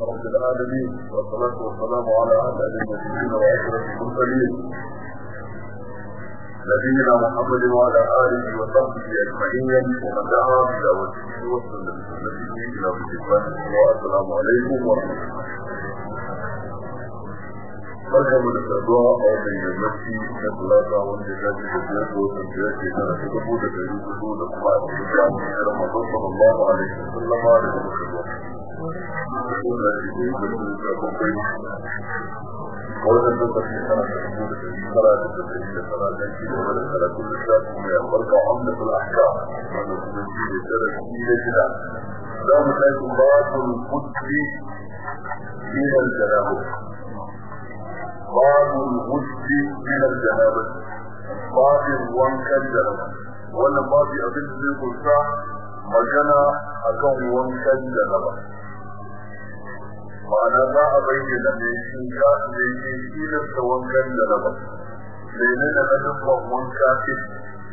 رب العالمين والصلاة والسلام على أهل المسلمين وأسرة المسلمين نبينا محمد وعلى آله وصحبه أجمعين ومن دعا إلى وجهه وسلم بسنته إلى وجه الله والسلام عليكم ورحمة الله. فرحم الأسعداء أعطي يجمعتي إن الله تعاون جزاتي جزيات وسنجاتي أنا تقبوت في يوسف دون أقوى الله عليه وسلم وعليه وسلم وعليه وسلم قولا تصحيح سنة حدود الصلاة تسجيل الصلاة تنكيل ولا الصلاة كل شاب ويخبرك عملة الأحكام وأنه تنكيل ترسيل جدا لا مخيط باط القدر من الجنابة باط الغسل من الجنابة باط الوانك الجنابة وأن باط أبنزل قلتا مجنى أكون وانك الجنابة ma'ana za a bayyana ne shi ka ne ke tilasta wankan janaba mene da na dukkan wanka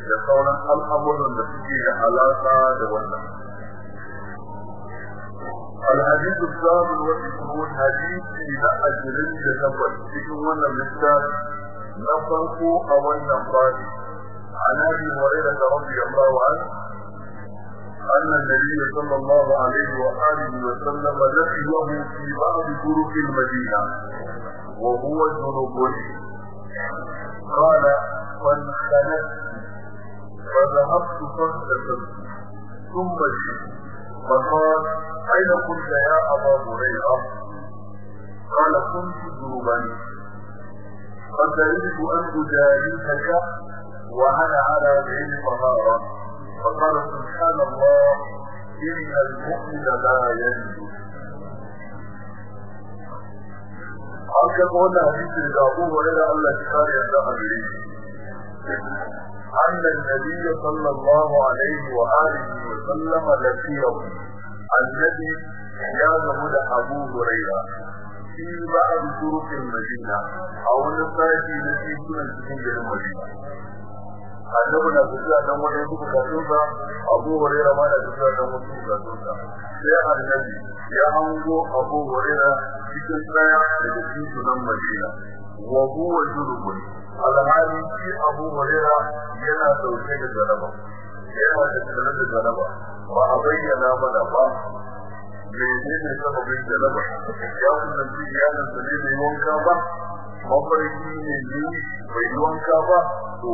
da sauran al'amuran da suke da alaƙa da wannan الحديث الثامن والعشرون حديث إلى أجل يتبت في وانا مثال نفرق أو النفاق عن أبي هريرة رضي الله عنه أن النبي صلى الله عليه وآله وسلم لقيه في بعض طرق المدينة وهو جنوب. قال فانخنت فذهبت فاغتسلت ثم جئت. فقال أين كنت يا أبا هريرة؟ قال كنت جنوبا. فكرهت أن أجاريك وأنا على غير طهارة. فقال سبحان الله إن المؤمن لا ينجو an karɓo wannan hadisi da Abu Hurairah Allah ya kare yadda a gare shi أن النبي صلى الله عليه وآله وسلم لقيه الذي كان هدى أبو هريرة في بعض طرق المدينة أو نساجي التي كنا في المدينة annabi na tafiya dan wani su bukatunsa abu huraira ma na tafiya dan wasu bukatunsa. Sai annabi ya hango abu huraira cikin tsaya daga cikin sunan madina. Wa huwa junubun alhali shi abu huraira yana ɗauke da jaraba yana da tsare da jaraba ba a bayyana mana ba. Menene sababin jaraba ya kusanci iyalin sa ne mai wanka ba. Mafarki ne ne bai wanka ba. To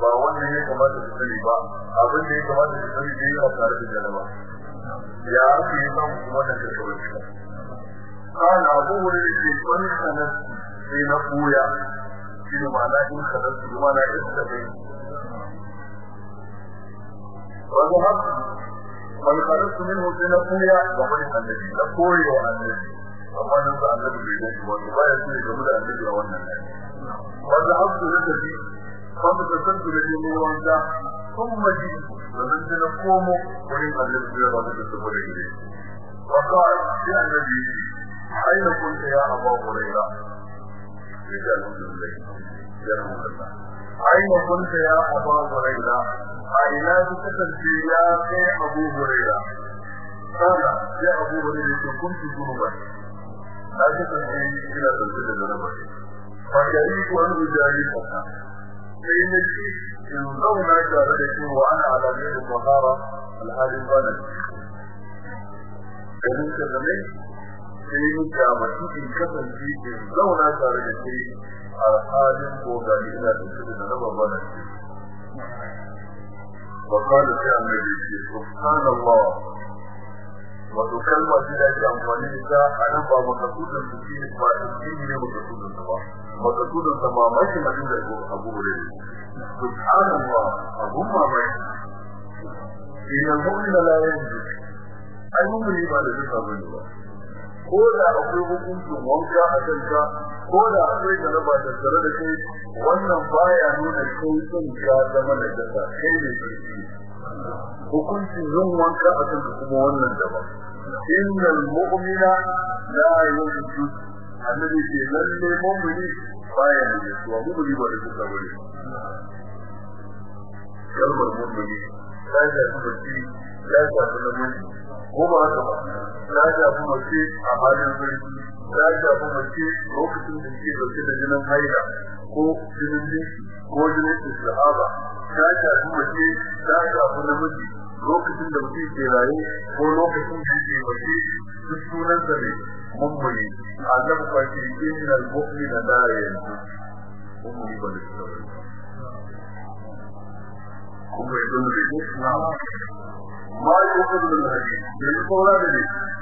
ba wannan ya kamata su sani ba. Abin da ya kamata su sani dai yana tare da jaraba. Ya ake yi kuma da shi kana abu wurin ke wani sanar sai na koya. Shi ne ma'ana in sanar su kuma na iska bai wani haka wani kharajtu minhu sai na koya ga wani annabi na koyo annabi. Amma nan da annabi bai dace wato baya so ya gamu da annabi a wannan ne wanda hafsu da tafi wanda ta san da ne wanda kuma ji wannan da na komo wurin annabi ya ba da saboda gire wa qala ya annabi aina kunta ya abu huraira? Ya alhamdulillah ya aina kunta ya abu huraira? A ina su kasance ya kai abu huraira? Kana ya abu huraira ce kuntu zunuban. Na kasance ina da zunuban. Fa gari ko an rujari fata sai na ci in zauna tare da shi wa ana alamin da tahara alhalin bana ganin ka da mai sai ni ga mutum in kasance in zauna tare da shi alhalin ko gari ina dauke da zunuban bana وقال في النبي سبحان الله وتكلم في ذلك أموالي إذا أنا با مقصودا تكين با تكين ne مقصودا سبا مقصودا makasudin sa mamakin abin da abu wurin subhanallah abun mamaki. Ina mu'mina la yanzu. Ai mu'mini ba da zuwa ba ne ba. Ko da akwai hukuncin wanka a kanka ko da akwai galaba da tsare da kai wannan baya nuna kai sun ka zama da kasa kai ne kirki hukuncin yin wanka a kanka kuma wannan daban. Innal mu'mina la yanzu. Annabi ce lalle mu'mini baya da jasuwa mu'mini ba da jasa ba ne. Kalmar mu'mini la ya tabbati la ya tabbata ko ba haka ba? Ta shafi mace a halin sarki ta shafi mace lokacin da ke ɗauke da jinin haila ko jinin dinki ko jinin istihaba. Ta shafi mace ta shafi namiji lokacin da mutum ke raye ko lokacin da ke mace. Duk sunan sa ne. mummuni annabi ba ke yin al-mu'min la yanzu mummuni ba da shi kuma idan da ke na ma yi wakil da hadisi da yi saura da ne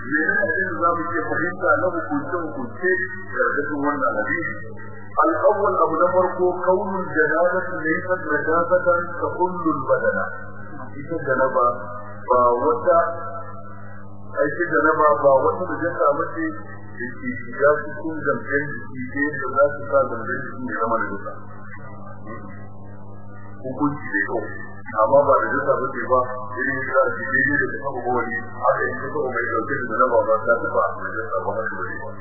me ne abin da za mu ke fahimta na hukunce hukunce karkashin wannan hadisi الأول أبو نمر كون الجنابة ليست نجاسة ككل البدن ita janaba ba wata aiki janaba ba wata da jasa mace da ke shiga cikin zamben jiki da yadda za su sa zamben jiki ya zama da jasa hukunci da yau amma ba da jasa mace ba irin da a cikin daidai da kuma wani haka in kusa mai dauke da janaba ba ta tafa da jasa ba haka da ba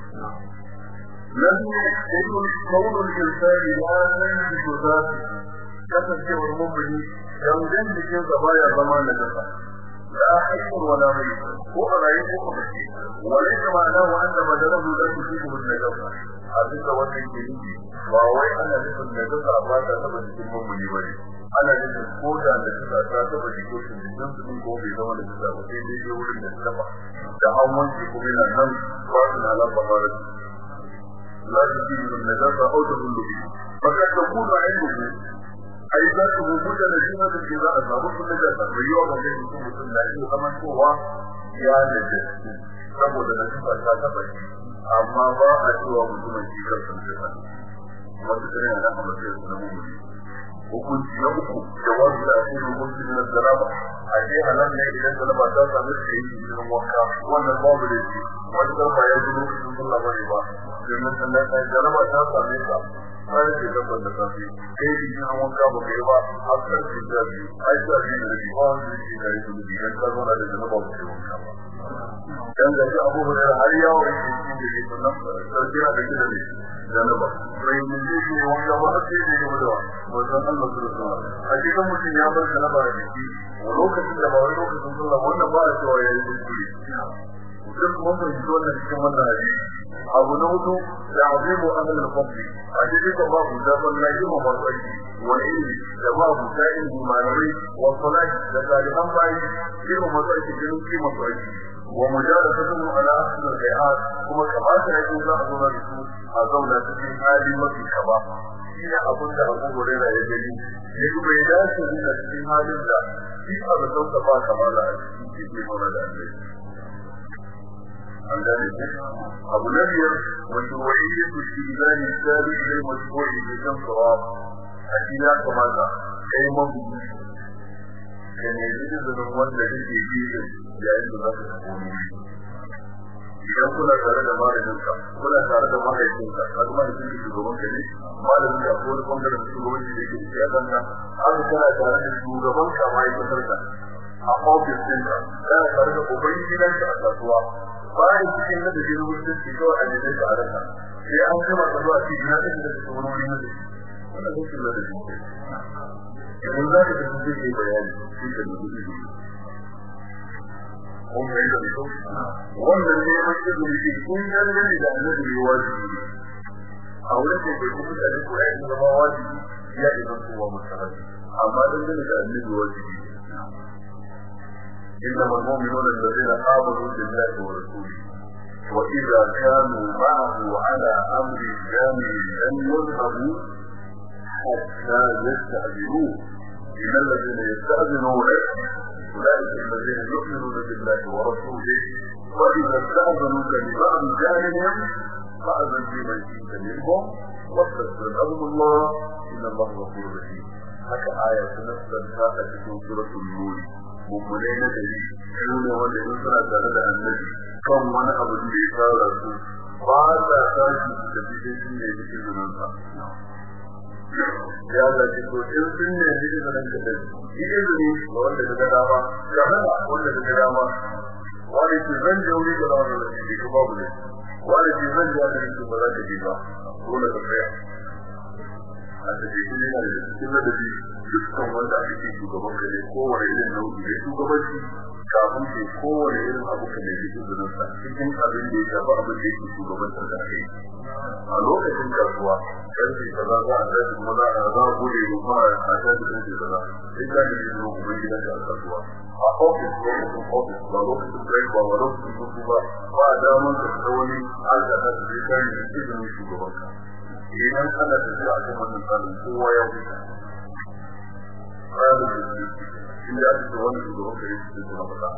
لم يكن كون الإنسان لا ينجز ذاته kasancewar mummuni yanzan jikin sa baya zama na jasa la hayyun wala mayyit ko a rayu ko a mace wani da ma'ana wa anna badalahu la tusibu min najasa a duka wannan ke nufi ba wai ana nufin najasa ba ta taba jikin mummuni ba ne ana nufin ko da najasa ta taba jikin su jikin su ko bai zama da najasa ba sai dai dai wurin da ta taba da an wanke kuma yana nan ba su na lan fara لا تجيب النجاسة أو تدل به فقد تكون عنده ai za ka zo da najima da ke za a samu su da jasa mai yawa ba zai mutum mutum na iya zaman kowa ya da jasa saboda najima ta taba shi. Amma ba a cewa mutumin shi kan sun ta yana nan a matsayin su na mummuni hukunci na uku jawabi da ake hukunci na zaraba a ce halal ne idan zaraba ta sami su yi cikin wanka. Wannan babu da shi wani zarba ya zo lokacin sallah ba ne ba. Domin sannan zaraba ta same ka har ke tabbar da kafi kai bi yin wanka ba kai ba. Har ƙarfi da biyu. Ai da biyu da biyu ba wanda yake da yake da biyu zauna da janaba ba kai wanka ba. Dan da shi abu da har yawo yake cikin da yake nan sarki da yake da janaba sai mun ji shi wanka ba sai da yake da wannan Allah subhanahu a cikin mutum ya bar janaba da jiki. Lokacin da ba wani lokacin sallah wannan ba a cewa yayi kuskure duk mun fahimci wannan cikin wannan hadisi. Abu na huɗu da azimu amal al-fadl a cikin da babu da wallahi ma barkai wa ilmi da babu da ilmi malamai wa salati da salihan bayi. Irin matsayi kima sai wa mujaladatuhum ala ahsan al-hayat kuma kamata ya yi za a zauna da su a zauna cikin hali mafi kaba shine abin da Abu Hurairah ya gani ya kuma ya dace da cikin halin da shi a da sauka ba kamala a cikin cikin mana da Allah an ka ne izinin wanda kake bi yayin da za tafi idan kuna tare da malaminka kuna tare da mahaifinka a kuma da shugaban ka ne malamin ka ko wani ɓangaren shugabanci da yake cikin kanka haka kana tare da shugaban ka ma'aikatar ka a ofis ɗinka kana tare da ubangi gidanka a kasuwa bayan cikin da ke rubutun ke kawai a jikin ka a rasa sai an gama zuwa cikin na da ke wani wuri na wannan zai da shi. Zai bayani shi من ذلك الذي في بيان في المدينة هم عند الشخص والذي يمثل به كل الذي لا الذي يواجه أو لك يكون ذلك عند المواجه يا إذا هو مستعد أما الذي لا الذي يواجه إنما المؤمنون الذين آمنوا بالله ورسوله وإذا كانوا معه على أمر جامع لن يذهبوا حتى يستعجلوه من الذين يستأذنون أولئك الذين يؤمنون بالله ورسوله وإذا استأذنوك لبعض جانبهم فأذن في من جئت منهم واستأذن أذن الله إن الله غفور رحيم. هكا آية نفسا ساقت في سورة النور. مؤمنين تجي شون ولنسرة تغدى النبي. كم من أبو الشيطان رسول. فعلا ساقت في سبيل سنة يجب أن نعم ya ga shi ko in sun ne cikin zunansa da shi izini ga wanda ta dama ga hana wanda ta dama. Wani ke zan je wuri da wani da shi ko babu ne wani ke zan je wani da ba za ji ba. Dole ka tsaya. A cikin yana da cikin ladabi dukkan wanda ake shugaban ka ne ko wani irin nau'i ne shugabanci. Kafin ke kowane irin abu ka da yake sa cikin abin da ya shafi abin da yake shugabantar da kai. A lokacin kasuwa ƙarfe kaza za a tashi kuma za a za a gode rumfa a tashi ƙarfe kaza sai ka da yin rukunin gidan da kasuwa. A ofis lokacin ofis ba lokacin break ba ba lokacin kuku ba ba a damar ka ta wani ta su zai kayan da izinin shugabanka. Idan ana tafiya a kan wannan tsarin kowa ya huta. Da inda aka ce wani shugaban ka yake cikin na faɗa.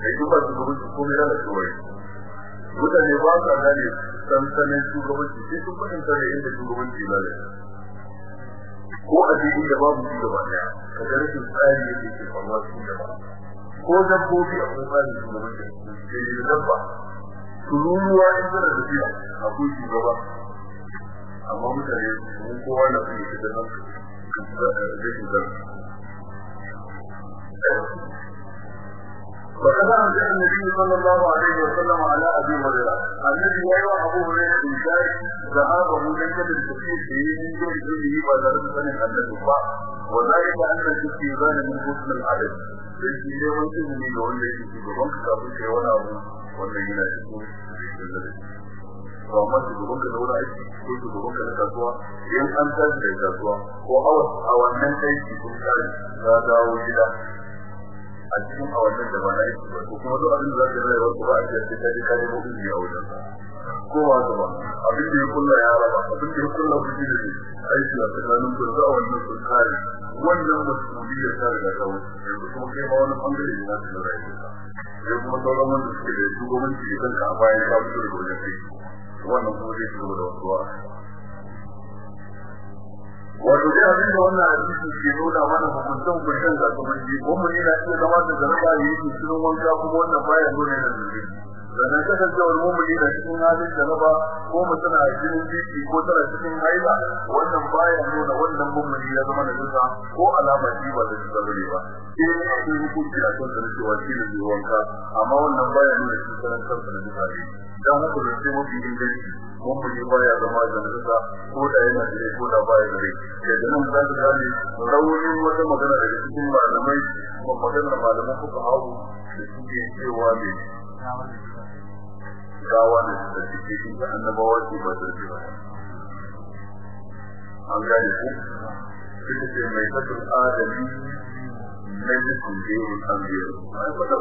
Kai duk ba shugaban su komai yana kawai mutane ba sa gane sansanin shugabanci sai sun fahimta da inda shugabanci da ko a cikin da babu shi gaba ɗaya ka ga rashin tsari yake ke faruwa cikin gaba ko dabbobi a kuma tsarin shugabanci ke da dabba. Tururuwa in tana da tafiya akwai shugaba. Amma mutane mun kowa na son yake da nan rashin zarafi وقد أنزل النبي صلى الله عليه وسلم على أبي هريرة الذي يرى أبو هريرة إنسان ذهابه ليس بالكثير فيه من دون علمه وذلك سنة أن الوفاء وذلك أن الاستيذان من حسن العدد لكن إذا وانت من يقول لك في بطنك كافي شيء ولا أبو ولا يناسبه to amma shugaban ka da wani aiki ko shugaban ka na kasuwa in an tashi da kasuwa ko a wannan aiki kun kare ka dawo gida a cikin awannin da ba na ba ko kuma duk abin da za ka rayuwa ko ba a ce ta ji kare mutum ya wajen ko ba ta ba abin da ya kulla ya raba abin da ya kulla kuɗi da ne aiki a tsakanin ku da wannan sun kare wannan masuliyar ta wuce yanzu kuma kai ma wani ɓangare ne na da rayuwa. Sai kuma sauran wanda suke da shugabanci da kanka a bayan ka fito daga wajen wannan kuma zai shigo da wasu wa wato dai abin da wannan hadisi ke nuna mana hukuncin hukuncin ga kuma ji kuma ne na iya zama da zarga yi ne cikin wanka kuma wannan baya nuna da zunubi sannan kasancewar mumuni da cikin halin da ba ko mutum a cikin jiki ko tana cikin haila wannan baya nuna wannan mumuni ya zama da duka ko alama ji ba da duka ba ne ba. Ne akwai hukunci a kan da cewa shi ne wanka amma wannan baya nuna shi sanan da duka ne dan haka da sai mafi inganci mummuni baya zama da duka ko da yana da ko da baya da rai. Da nan za ka gane wata magana daga cikin malamai ko maganar malaman fuka hawo da suke cewa ne gawa da suka shi da annabawa ce ba da ba. An gane ku? Suka ce mai fatul adami na jikin jerin an biyar ai fata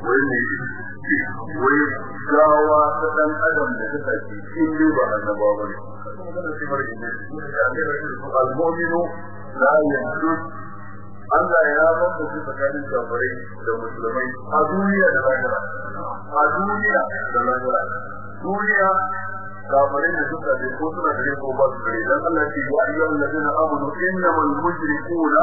wai ne wai gawa ta dan adam da suka ce in dai ba annabawa ba ne al-mu'minu la yamut Allah ya bamba su tsakanin kafirai da musulmai a duniya da lahira. A duniya da lahira. Duniya kafirai da suka ce ko suna da ko ba su da dan Allah ce ya ayyuhal ladina amanu innamal mushrikuna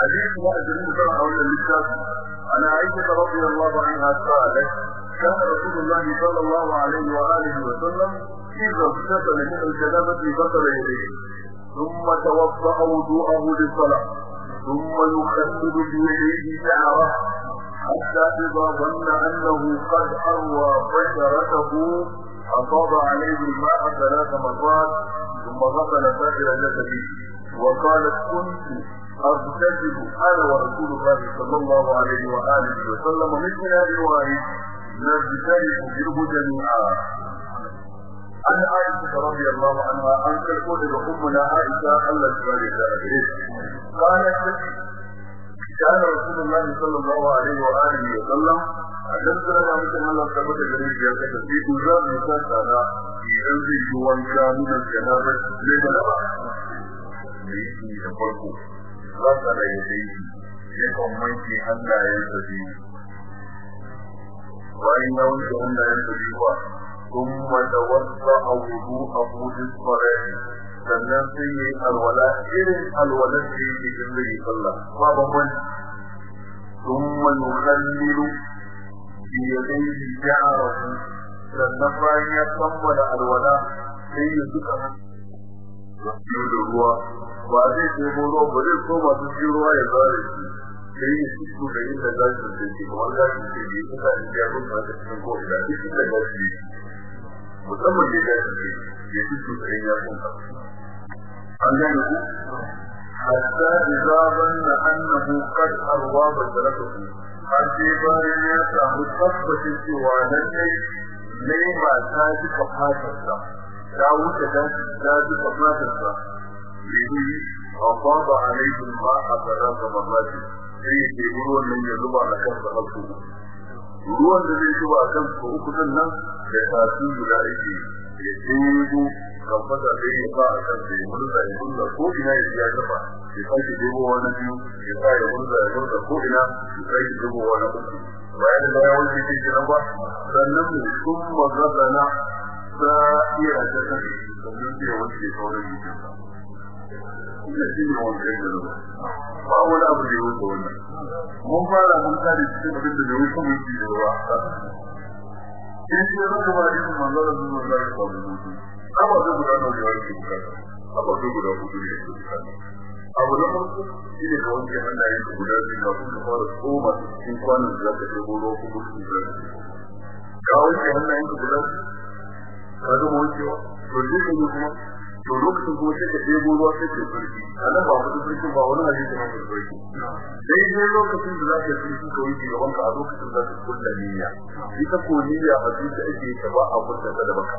حديث مؤذن مدر حول الكتاب عن عائشة رضي الله عنها قالت كان رسول الله صلى الله عليه وآله وسلم إذا اغتسل من الجنابة غسل يديه. ثم توضأ وضوءه للصلاة. ثم يخلل بيديه شعره. حتى إذا ظن أنه قد أروى بشرته أصاب عليه الماء ثلاث مرات ثم غسل سائر جسده. وقالت كنت أغتسل أنا ورسول الله صلى الله عليه وآله وسلم مثل هذه الرواية نجتنب منه جميعا عن عائشة رضي الله عنها أن تقول لأمنا عائشة الله سبحانه وتعالى قالت كان رسول الله صلى الله عليه وآله وسلم أجل سنة مثل الله ثبت جريد يركز في أزار نساء تعالى في أنزل جوان كامل الجنابة لجنبا ليسي يفرقه غسل يديه يكون منك ألا ينتهي وإن يوجد ألا ينتهي ثم توضأ وضوءه للصلاة alwalar da yake in zai yi sallah ba bambanci thumma yukhallilu bi بيديه شعره alwala sai ya duka hannu da ruwa ba zai ɗebo ruwa ba zai so masu shi ruwa ya zare shi. Sai ya fito da inda gashin da ke kamar gashin da ke kusa in ya rufa da cikin ko ina duk inda gashi ne musamman da gashin da ya fito da in ya rufa an gane ku? Hatta idza banna annahu qad arwa basharatuhu har sai bayan ya samu tabbacin cewa lallai lema ta duka fatarsa ta wuce ta ta duka fatarsa. Bihi wa fada alayhi ma afara kamar sai ya ruwan nan ya zuba a kan sa hasu ruwan da zai zuba a kan sa uku ɗin nan da tafi guda ake ya ɗebo kan fata sai ya sa a kan sa ya murza ya murza ko ina ya ya gaba ya sake ɗebo wani biyu ya sa ya murza ya murza ko ina ya sake ɗebo wani uku bayan da ya wuce ke kenan ba sannan mu sun magana sa iya ta sani sannan ya wuce sauran jikinsa ina shi ne wanda ya gano ba wani abu da ya wannan. Mun fara mun kare cikin abin da bai wuce mun da ruwa sai shi ya zaka ba da yin manzara zuwa da ya samu mutu abu da guda nawa ya wuce buƙata? Abu da guda huɗu ne ya buƙata. Abu na farko shi ne ka wanke hannayen ka guda biyu kafin ka fara tsoma cikin kwanan da za ka ɗebo ruwa ko gudu da ka wanke hannayen ka guda ka gama wankewa? To ka yi kuma to lokacin kuma sai ka ɗebo ruwa sai ka sarki a nan ba wani sarki ba wani hadisi na ka sarki sai dai lokacin da za ka sarki ka wuce gaban ka a lokacin za ka kulla niyya. Ita ko niyya a cikin ake ta ba a kulla ta da baka.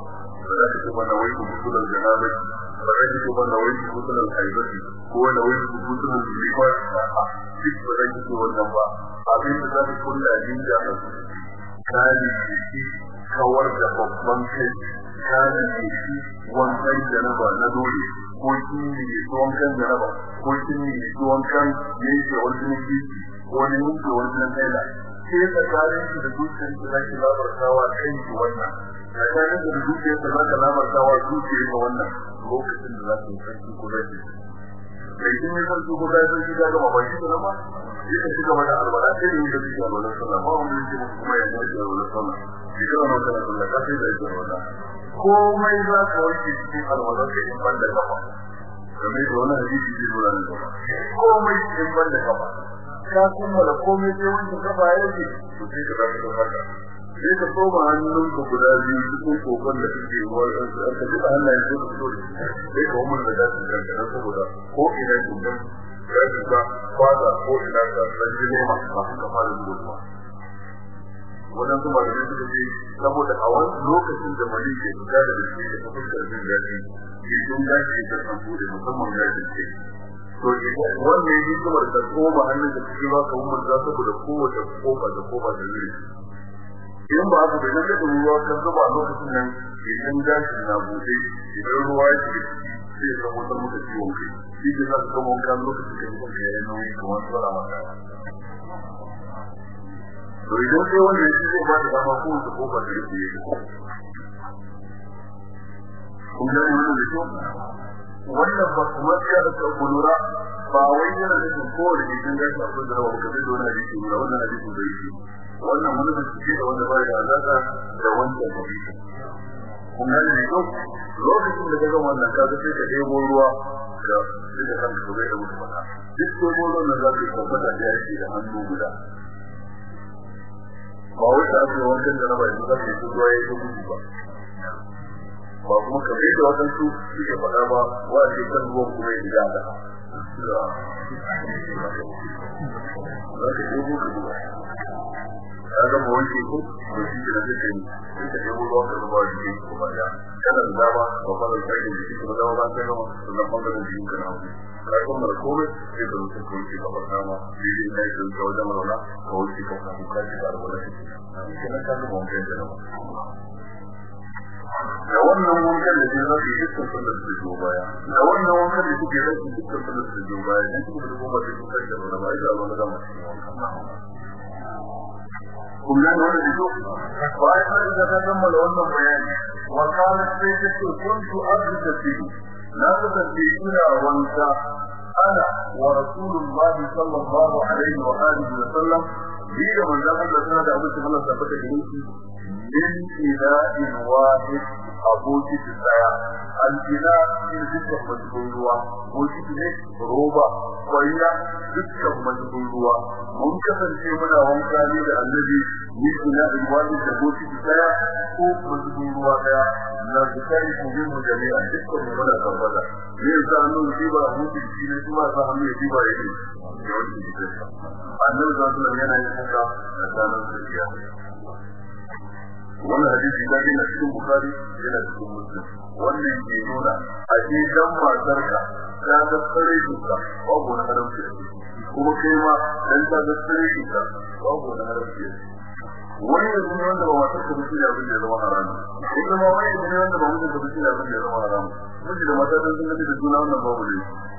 Ba za ka ce mana wai ku kusulan janabai ba za ka ce mana wai ku kusulan haibati ko wani wai ku kusulan zurifa a duk ba za ka ce wannan ba. Abin da za ka kulla niyya a jiki kawar da babban kai. Kali jiki wankan janaba na dole ko kin ne tuwon kan janaba ko kin ne tuwon kan yanke wani jiki ko wani yanke wani nan kaila sai tsakanin shi da dukkan shi zaki labartawa kai shi wannan. Tsakanin da dukkan shi zaka labartawa dukkan shi wannan lokacin da zaka yi sarki ko zaki. Kai kin ne sarki ko zaki sarki ga gaba ba shi da ba sai ka shiga mana albara sai ne da shi albara ba wanda yake kuma ya da albara sallallahu shi kana nan kana sallah? Ka sai da albara komai za ka wanke cikin alwala da in ban da kafa. Kamar da wani hadisi zo ranar gaba komai in ban da kafa. Ka kammala komai sai wanke kafa yake to sai ka zaka da haka sai ka soma hannun ka guda biyu cikin kokon da kake ruwa ka ji da hannayen ka fito sai ka umar da dace kanka saboda ko ina dukan ka ka fada ko ina ka dan ji ne ma ka fara zuwa wannan kuma da suka ce saboda a wani lokacin da mali ke fita da shi da ta fuskar jin daɗi idan da shi ta samu da musamman ya ce to wannan yi kuma da koma hannun da suke ba ka umar za saboda kowace ƙofa da ƙofa da zuri in ba haka bai nan da ruwa kan zuba a lokacin nan idan gashin na buɗe idan ruwa ya sai ya samu san muka ciwon kai. Shi ke za wanka lokacin da mutum ya yi nauyi kamar tsara maka to idan sai wanda shi zai ba da dama ko ta ƙofa da yake yi. Kun ga wannan da to wannan ba kuma ya da kulura ba wai yana da ko da idan ga shi akwai da ka da wannan da wannan hadisi da yake wannan wani da shi da wanda bai da alaka da wanda da yake kun ga ne to lokacin da kaga wannan ka ga sai ka debo ruwa da da kan ka bai da mutum ba duk ko ruwan da za ka tabbata da yake da hannu guda. Ba wai da ake wancan da raba yanzu zai yi ruwa ya yi gudu ba. Ba kuma ka bai da wasan su suke faɗa ba wa ake kan ruwan kuma ya diga da. Ka yi ba. Wanke ko to shi ke da zai kai sai ka ɗebo ruwan ka da jiki ko ba ya kana da dama ba fara da kai jiki kuma dama ba ta gama sannan ɓangaren jikin ka huɗu ka kuma da komai sai ka zo ka wuce ka farka ma daidai na yi ka wajen rauna ka wuce ka samu da alwala kenan ka gama wankan da da wannan wankan da ke zafi dukkan sallar da zo baya. Da wannan wankan da kuke zafi dukkan sallar da zo baya. Dan kuma da da da ba ba da Allah da gane wannan da da ka kammala wannan bayani. Wa kana sai na kasance ina wanka. Ana wa rasulullahi sallallahu alaihi wa alihi wa sallam. Ni da manzon Allah sana da abin Allah tabbata da shi min ila'in wahid aboki tsaya. Al-ila shi dukkan majibin ruwa. Boki ne roba kwanya dukkan majibin ruwa. Mun kasance muna wanka ne da annabi. Min ila'in wahid da boki ne yasa annabi shi ba mutum shi ne kuma sa hannu ya ji ba yake annabi sallallahu alaihi yana yin haka a tsanan tafiya wannan hadisi da yana cikin bukhari yana cikin muslim. Wannan ke nuna a ce dan matarka ta ga tsare duka babu wani haramci kuma kai ma dan ta ga tsare duka babu wani haramci wani yanzu ne wanda ba matar ka mutum ya abin da zama haramu. Ita ma wani yanzu ne wanda ba mutum ka mutum ya abin da zama haramu. Miji da mata dan sun da juna wannan babu ne.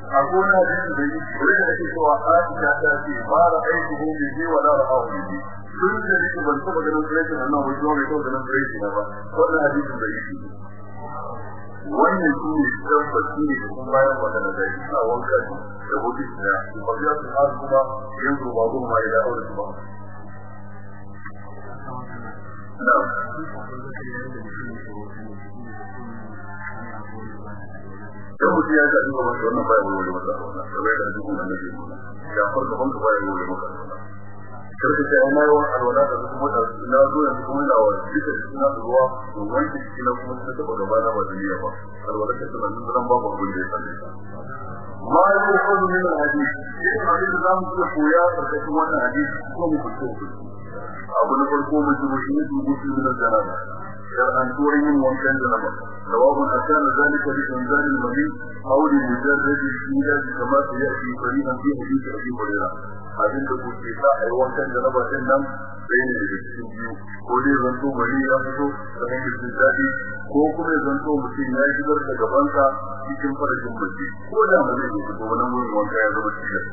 A gona hadisi da yi wani da ake cewa Aisha ta ce ba ra'aytu hu bihi wa la ra'ahu bihi sun da nake ban taba ganin tsirrai nan ba zuwa mai taba ganin tsirrai na ba. Wannan hadisin da yi. Wannan shi ne tabbaci ne kuma bayan magana da shi a wanka da huɗu da ba ya su har kuma yanzu ba zuwa mai da aure ba. Dan mutum ya ga duba masa wannan bayan wani masa wannan kamar da duk wannan ne ya farka ban ka bayan kuma na kuma kuma ba duniya ba alwala ta tana nan hadisi idan abin da koya ƙarƙashin wannan mu fito abu na farko mu ji shi ne dubu su min janaba shar'an turin yin wankan janaba sawabun akana zalika bi inzal al-mabi aw li mujarrad al-ilaj kama yati farihan fi hadith abi hurairah abin da ku ke sa ai wankan janaba ɗin nan sai ne da cikin biyu. Ko dai zanto bari ya fito da hanyar jin daɗi ko kuma ya zanto mutum ya shigar da gabansa cikin farajin mace ko da ba zai fito wannan wurin wanka ya zama cikin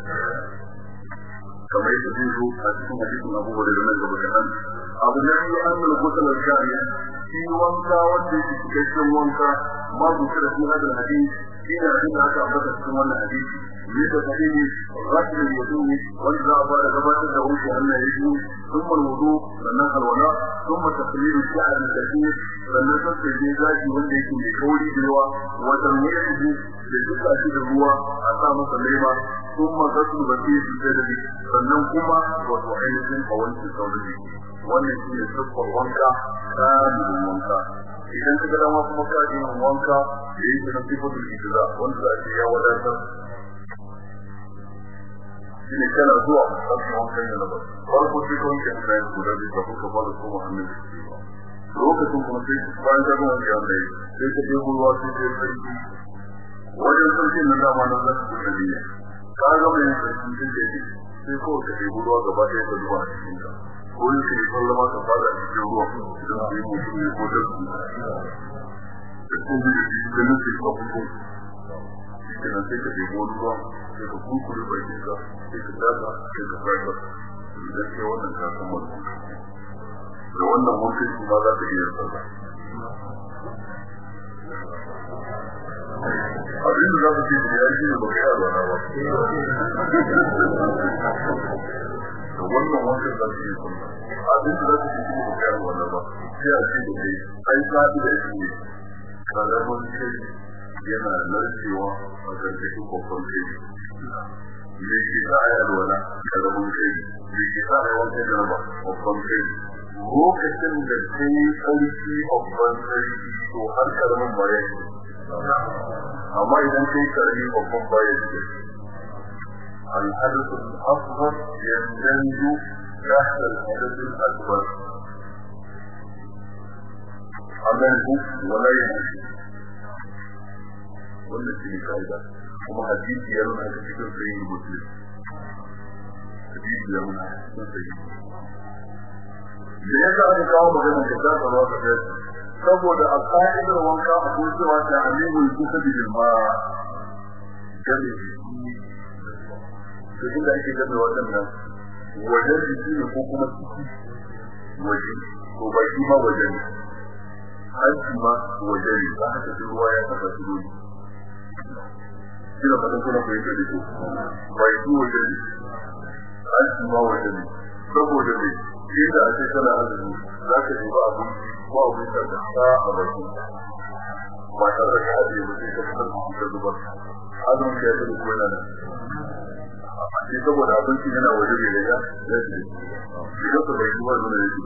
kamar yadda zai zo a cikin hadisin abubuwa da nan gaba kaɗan. Abu na an nuna kusurar shari'a shi wanka wanda yake cikakken wanka ma da sun hadin hadisi shi da aka ambata ne da hadisi rasul wudu wanda za a fara gabatar da wuce Allah ya yi ثم الوضوء sannan alwala ثم تقليل الشعر الكثير sannan sassaje gashi wanda yake mai kauri da yawa wa tarwiyatu da duka shi da ruwa a sa masa lema ثم غسل بقيه الجسد sannan kuma wato ainihin a wanke saurayi wannan shi ne siffar wanka kamilin wanka idan ka gada kuma ka yi wanka da yake na sifatul ijza wanda za a ce ya wadatar shi ne kana zuwa musamman wankan da na ba. Farko sai ka wanke hannayen guda biyu kafin ka fara koma hannun da shi lokacin kuma sai bayan ka gama wanke hannaye sai ka ɗebo ruwa sai ka sarki. Wajen sarkin na dama na zaka kuɗa niyya. Ka ga mai sarki tun da yake sai kawai ka ɗebo ruwa gaba ɗaya ka zuba a cikin ka. Ko yin ka yi sallama ka fara cikin ruwa idan ka yi mutum ne ko da su da bi da shi ganin sai ka fito shi kenan sai ka ɗebo ruwa. Sai ka kurkure bakin ka sai ka daga sai ka fara idan kai wannan ka san da wannan shi ma za ka iya sallah abin da za ka ce da yaki ne ba ka yi ba da wannan wankan za ka iya sallah abin da za ka ce da ba ka yi ba sai a ce da kai ai sa'i da shi ne kaga wani kai yana narkewa a karkashin babban kai me ke sa ai alwala kaga wani kai me ke sa ai wankan jaraba babban kai lokacin da kai sarki babban sarki to har karamin baya ne amma idan kai karami babban baya ne الحدث الأصغر يندرج تحت الحدث الأكبر عمله ولا ينشي wannan shi ne ka'ida. Kuma hadisi ya nuna da cikin sayin muslim. Hadisi ya nuna cikin sayin da ya aka kawo magana za ta zaka da saboda a ka'idar wanka a kun cewa ta alimul kusa da jima gane to inda ake gane waɗannan wajen jiki ne ko kuma ciki? Waje. Ko baki ma waje ne. Hanci ma waje ne. Za ka tafi ruwa ya saka su ina fatan kuna fahimta da ko baki waje ne. Hanci ma waje ne. Saboda ne inda a ce kana azumi za ka ji ba abinci ko abin da ka sa a baki. Ba tare da ka ajiye mutum da ka zubar. Azumin ka ya tafi ko yana nan. Shi saboda abinci yana waje da ya ya ce idan ka bai zuwa zuwa ce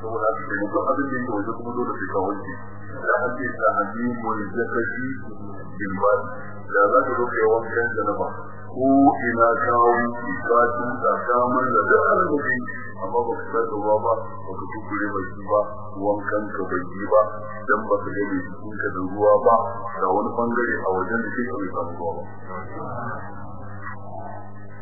saboda abin da yake waje kuma dole sai ka wanke. Da ake ta hadimu ne zakati bin ba da za ka zo kai wankan janaba ko ina ka wanke ka tuka ka manna da arziki amma ba ka san ruwa ba ba ka tukure ba shi ba wankan ka bai yi ba dan ba ka gane jikin ka da ruwa ba da wani ɓangare a wajen da ke bai samu ruwa ba.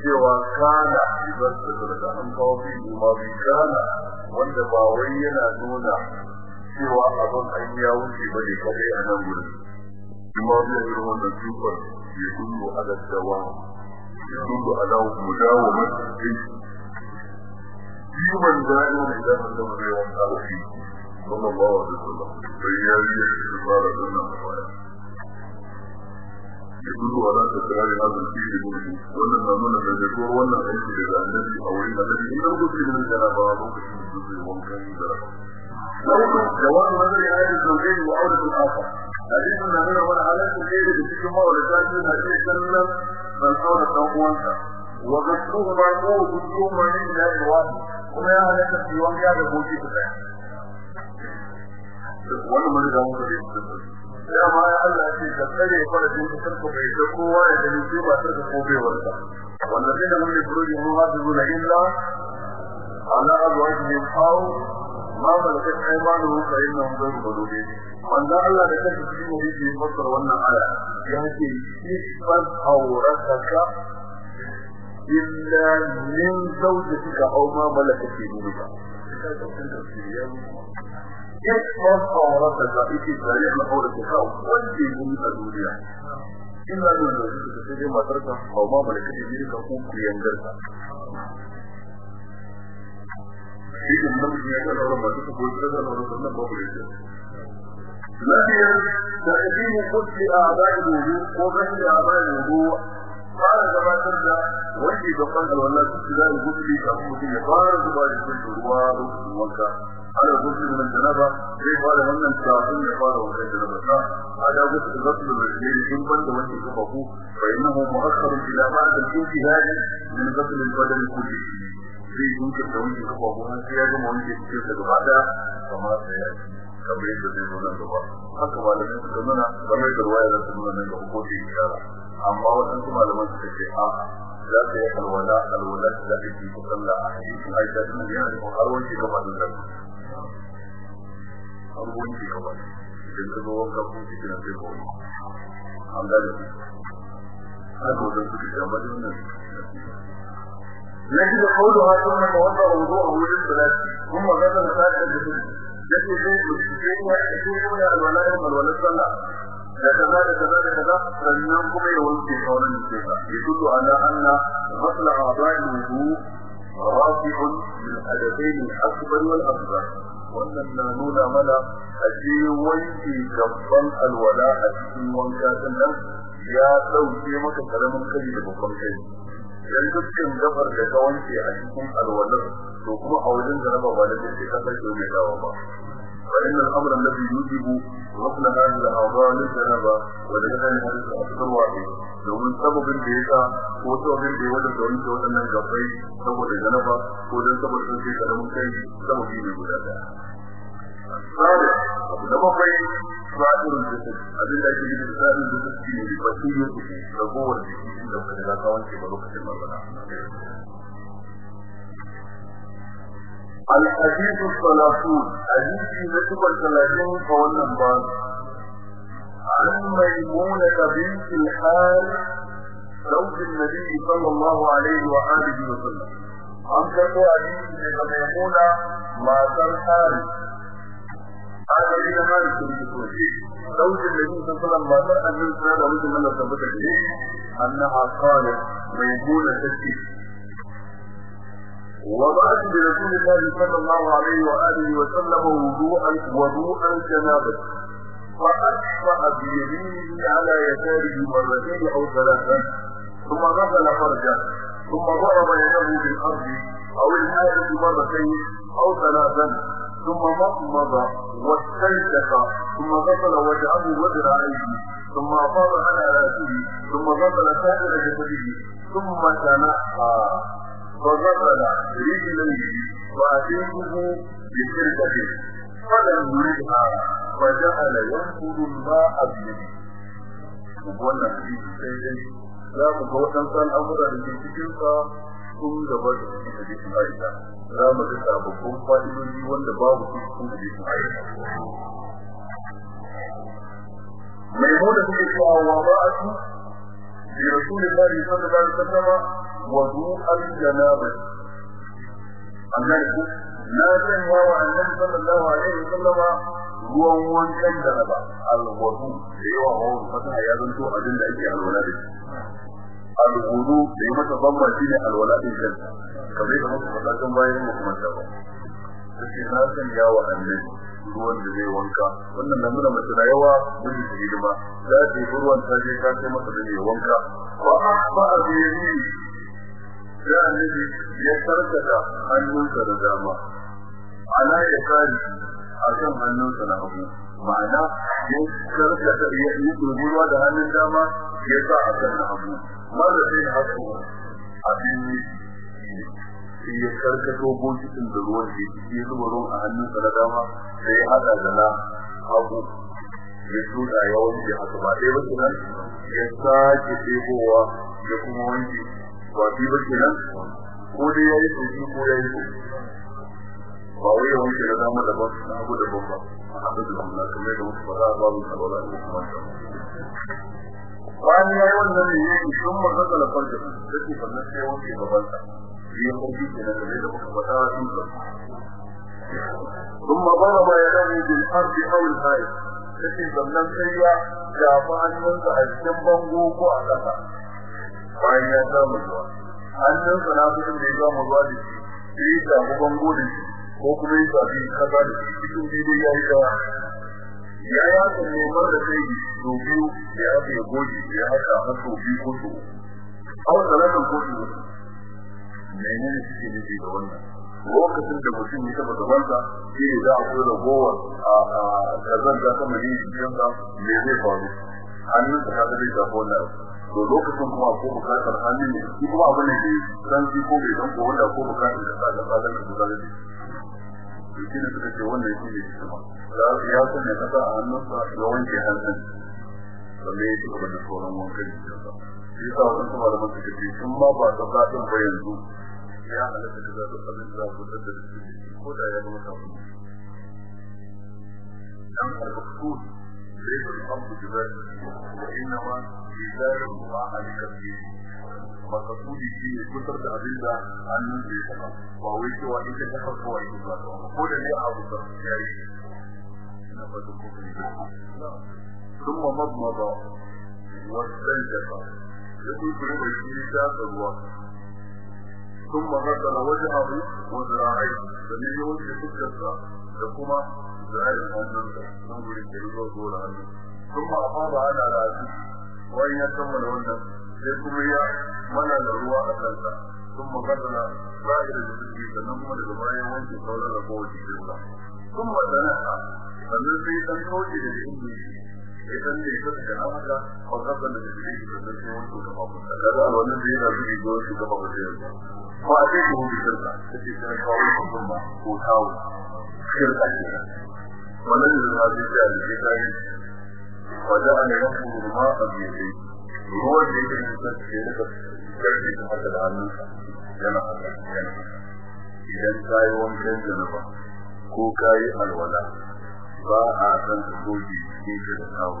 cewa kana idan da daga an kawo fi ma bi kana wanda ba wai yana nuna cewa abin an ya wuce ba ne kadai a nan gurin kuma bi da irin wannan sifar ya kullu ala dawa ya kullu ala mudawama shi man da'in idan an da mai wanka shi. Sallallahu alaihi wasallam sai ya yi shi fara ɗin nan da zuwa za ta kira ya zan fi da mulki wannan na nuna da zuwa wannan aiki daga annabi a wurin annabi idan ku ci da jaraba lokacin da zuwa wankan jaraba sauƙin jawabin wani ya yi wa aure da afa hadisin na nuna wani halaccin ɗaya daga cikin mawalata biyu na ce sannan ban saura ɗan uwansa wa gaskuhu ko gudu ma da ya wani kuma ya halatta ciwon ya da gobe da ɗaya wannan mani da muka da ya Allah ce tsare farajin ka ko bai da kowa ya gani sai ba ta ko bai wanda wannan ne da mun yi furuji mun ha zuwa illa ala azwajihim aw ma malakat aymanuhum fa innahum ghayru malumin wanda Allah da kake cikin wuri ya fassara wannan aya ya ce ifad awrataka illa min zawjatika aw ma malakat yaminuka duk mafawarar da za a ke tsari a mafawar da kawo wanda ya yi a duniya illa da wanda su ta sai matar ka hau ma malaka da biyu ka ku ku yangar ka shi da nan ya ga da wanda su ko da da wanda nan ba bure ce lafiya da ibi kulli a'da'i wudu ko kashi a'da'i wudu fara gabatar da wanda ga kan alwala su da gudu da kuma ya fara zuba da ruwa da wanka على غسل من الجنابة زي قال من الشافعي قال وكان جنابة على غسل غسل الرجلين إن بند وجه كفه فإنه مؤخر إلى بعد الانتهاء من غسل البدن كله زي يمكن توجه كفه هذا يجب أن يكون بعدها فما سيأتي kamar yadda zai zo nan gaba haka malamai suka nuna game da ruwaya da su nuna nan gaba ko ke ishara amma waɗansu malaman suka ce a za ka yi alwala alwala da za ka yi sallah a hadisin aisha din yana da har wani gaba da zai ko ki kina sai kawai an gane ku haka wajen suka ce amma dai wannan يجب قولها ثم توضا وضوءه للصلاه ثم غسل سائر الجسد sallah da kaza da kaza da kaza sannan kuma ya wanke sauran jikin sa yadullu ala anna ghasl a'dha'i wudu rafi'un min hadathayni al-akbar wal asghar wannan na nuna mana a je wanke gaban alwala a cikin wanka sannan ya ɗauke maka ƙaramin kai da babban kai dan dukkan gabar da ka wanke a cikin alwalar to kuma a wajen jaraba ba da sai ka sake mai dawo ba. فإن الأمر الذي يوجب غسل هذه الأعضاء للجنابة ولكن هذا أكثر واحد لو من سبب بيتا ko sababin da ya wada da wani waɗannan gabbai saboda janaba ko don saboda sun ce karamin kai sababi ne guda ɗaya. Tsari, abu da bakwai tsarin jikin abin da ake yi da tsarin jikin shi ne batu yi su ragowar jiki inda ba da kawance ba lokacin marmana. الحديث الثلاثون حديث نتبع ثلاثين قولنا بعض عن ميمونة بنت الحال زوج النبي صلى الله عليه وآله وسلم an karɓo hadisi daga maimuna matar hari adali da hari sun fi soke sautin da yin sassalan matar annabi suna da mutum nan da tabbata da ne annaha qalat maimuna tace وضعت برسول الله صلى الله عليه وآله وسلم وضوءا وضوءا جنابه فأشفع بيمينه على يساره مرتين أو ثلاثا ثم غسل فرجه. ثم ضرب يده بالأرض أو الآية مرتين أو ثلاثا ثم مضمض واستنشق. ثم غسل وجهه وذراعيه ثم أفاض على رأسه. ثم غسل سائر جسده. ثم تنحى. فغسل رجليه وأتيته بشركته فلم يردها فجعل ينقض الماء بيده wannan hadisi sai dai za mu ga waɗansu al'amura da ke cikinsa sun gaba da cikin hadisin Aisha za mu ga sababbin fa'idoji wanda babu su cikin hadisin Aisha mai hoda take cewa wa ba'atu bi rasulillahi sallallahu alaihi wasallam wa du'al janabah annan ku na san wa annabi sallallahu alaihi wasallam ruwan wankan da raba alwudu da yawa wa fata ya zanto abin da ake alwala da alwudu da yi masa bamba shi ne alwala din kanta kamar yadda muka faɗa kan bayan mu kuma ba sai na san ya wa annabi ruwan da zai wanka. Wannan nan nuna mace da yawa mun yi hidima. Za ta yi ruwan ta je ka kai masa da ne wanka. Wa asba bi yamini ya annabi ya sarkata hannunsa da dama. Ana ya kare a kan hannunsa na hagu. Ma'ana ya karkata ya yi ruwa da hannun dama ya sa a kan na hagu. Mara sai haku abin yi. Sai ya karkato bokitin da ruwan da ya zuba ruwan a hannunsa na dama sai ya hada da na hagu ya tuda ya wanke haka. Ba ɗaya ba kenan? Ya sake ɗebowa ya kuma wanke. Ba biyu ba kenan? Ko dai ya yi soki ko ya yi ba wai ya wanke da dama daban na hagu daban ba. A da kuma kamar da babu alwala da kuma bayan ya yi wannan ne da da sannan sai wanke gabansa ya farki ke nan da muka faɗa sun ka ثم ضرب يديه بالأرض أو الهاي take sannan sai ya shafa hannunsa a cikin bango ko a ƙasa bayan ya samu zuwa hannunsa na fitin da ya samu zuwa da shi sai ya shafi bango da shi ko kuma ya shafi kasa da shi cikin bidiyo ya yi dawa ya ya san neman da kai so biyu ya haka ya goge ya haka har so biyu ko so a wanda ranar ko so menene suke nufi da wannan? Lokacin da mutum ya taba gabansa shi ne za a so da gowar a kazan da ta mani jikinsa me zai faru? Hannun sa kaga zai wannan to lokacin kuma ko buƙatar hannun ne shi kuma abin da ke san shi ko bai san wanda ko buƙatar da tsadan tsadan da rage to shi ne suka ce wannan shi ne hikima. Ya sanya kasa a hannunsa ya wanke hannun. Sannan ya ci gaba da sauran wankan jikinsa. Shi yasa wasu kuma da masu kace sun ma ba ta zaɓin ba yanzu ya halatta da zaɓin abin da za ku tattar da shi ko da ya zama kafin dan al-maqsud ليس الأمر بذلك وإنما إزالة ما عليك فيه makasudi shi ne kusur da abin da hannun da ya taba ba wai cewa in ka tafa ko wai ba ko da ne abu da ya yi na fata ko kan yi ثم مضمض واستنشق يقول كل شيء ذات الله ثم غسل وجهه وذراعيه فمن يوجه فكرة لكما ذراع الهنم نقول الكلمة دول عنه ثم أفاض على رأسه وإن يكمل wannan sai kuma ya mana da ruwa a kansa sun magana zahir da suke sannan kuma daga bayan wanke sauran da kowace kirka sun magana a sannan sai dan kauce da jikin mai idan da ita da haka ko kasa da jikin da sannan sai wanke gaba ku daga wannan da yana zuwa go shi gaba ku sai Ko a ku bi kirka sai sai kawo ku kuma ko tawo kirka ce wannan da zai ji da jikin wajen an yanku ma a biye ruwan da yake da ke daga ƙarfi da haka da hannunsa yana haka idan ka yi wankan janaba ko ka yi alwala ba a san cikin ka da kawo.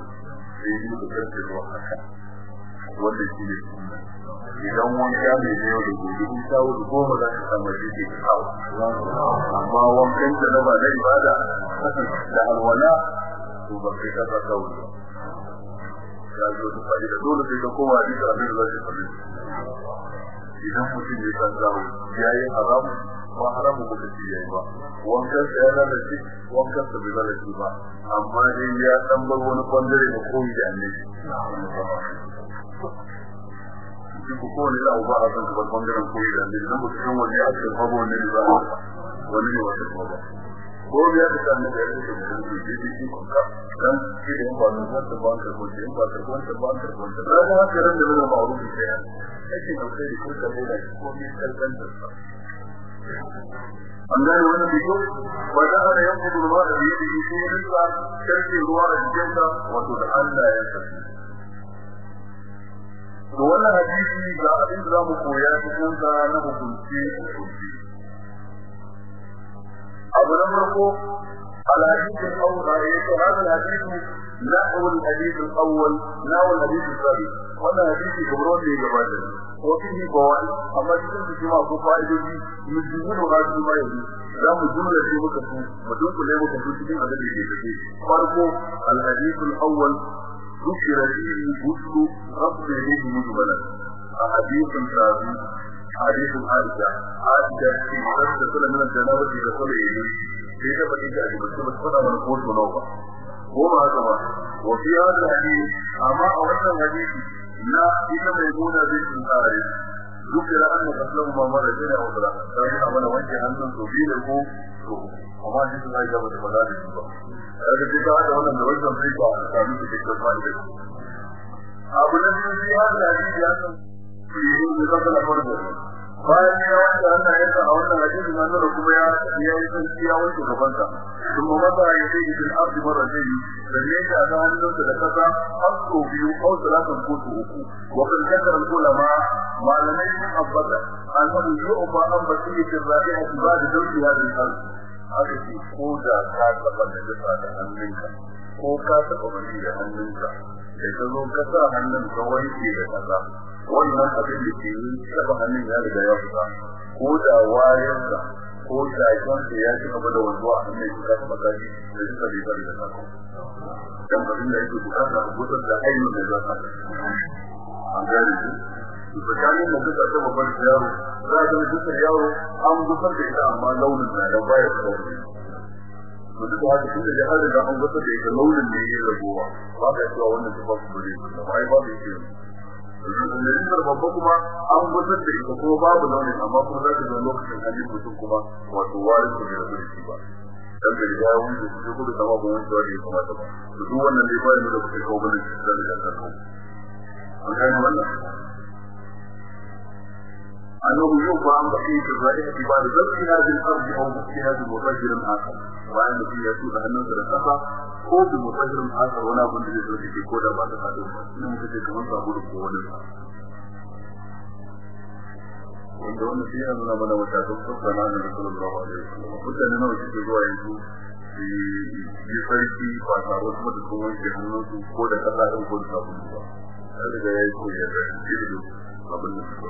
Sai yi da ruwa haka. Wanda shi ne idan wanka mai ne yau da gobe in ta wuce goma za ka samu shi ke kawo. Amma wankan da na ba na ibada da alwala to ba kai ka ta wuce ya zo da fa'ida dole sai ka koma da abin da zai faɗi. Idan mutum ya san zawo yayi haram ba haramu ba kace yayi ba. Wankan sa ya lalace wankan sa bai lalace ba. Amma dai ya san bar wani ɓangare da koyi da annabi. Duk ko ne da uba a san bar ɓangaren koyi da annabi dan mutum wani ya ce babu wani da ba wani ne wata ba ko ya ta kan da yake da mutum da yake shi kunka dan shi da ba mun san ba ka ko shi ba ka ko ta ba ka ko da haka ran da mun ba rubu sai yake da kai ko da ko mi kalban da an gane wani biko ba da ana yanku da ruwa da yake ko rinka ƙarfe ruwa da jikinka wato da Allah ya tafi to wannan hadisi ga abin da zamu koya cikin sa na hukunci hukunci abu na farko الحديث الأول هذا الحديث نحو الحديث الأول نحو الحديث الثاني وهذا حديث كبرون لي جبادة وفيه فوائد أما جدا في جماعة فوائد من جمهور هذه ما يجي لا مجملة في مكتب مدون كل يوم كتب تجين هذا اللي يجي فرقه الحديث الأول ذكر فيه غسل رفض يديه مجملا حديث ثاني حديث عائشة عائشة في درس كل من الجنابة رسول إليه sai da baki da abin da ba mana ko to nawa ko ba haka ba wa fi hada hadisi amma a wannan hadisi na ita mai gona bin tsari dukira an da kasan ma mara jira wa da sai a da shi fada da shi wannan da wannan sai a sami da cikin fa'ida abu na biyu shi hada hadisi ya san yi da kala farko bayan ya wanda Allah ya sa a wannan hadisi nan da kuma ya ya yi san ya wuce gaban sa kuma maza ya ce abdi mara zai da ne da ga hannun da kasa hasu biyu ko salatan ko uku. Wa kan zakar ulama malamai sun abbata an basiyati rabi'a ba da ɗauki hadin kan. Haka ce ko da ka taba da da hannunka ko ka taba bani da hannunka da ka zo ka sa hannun ka wanke da kasa wannan abin da ke yi taba hannun ya riga ya fita. Ko da wayarsa ko da yanke ya ci gaba da wanzuwa a hannun ka taba kaji da shi bai bari da sako dan abin da yake buƙata a gudun da ainihin da za shi tsakanin da duka ta babbar yaro za a ga dukkan yaro an gusar da ita amma launin na da baya da launin. To haka tun da har da an gusar da ita launin ne ya ragowa ba ka cewa wannan ta ba ku bare ba ba da yake Lalindar babba kuma an gusar da ita kuma babu launin amma kuma za ka ga lokacin hannun mutum kuma wato warin su ne da shi ba. Dan da ya wuce su ko da sama ba wani da ya kamata ba. Duk wannan dai ba ne da kuke kawo ba ne da da ka kawo. An gane wannan? أنه يوفى عن بقية الرائحة بعد ذبح هذه الأرض أو بقيها بمطهر آخر وأن في يسوع أن ننزل السفا ko bi mutajirin asar wani abin da zai zo cikin ko da ba ta fadin ba ina muka ce kamar sabu da kowane ba wanda wannan shi yana nuna mana wata don fuska na annabi sallallahu alaihi wasallam mutane nawa suke zuwa yanzu su yi sarki ba tare kuma da sun wanke hannunsu ko da kasa ɗin ko da sabulu ba har da ya yi koyar da shi da abin da suka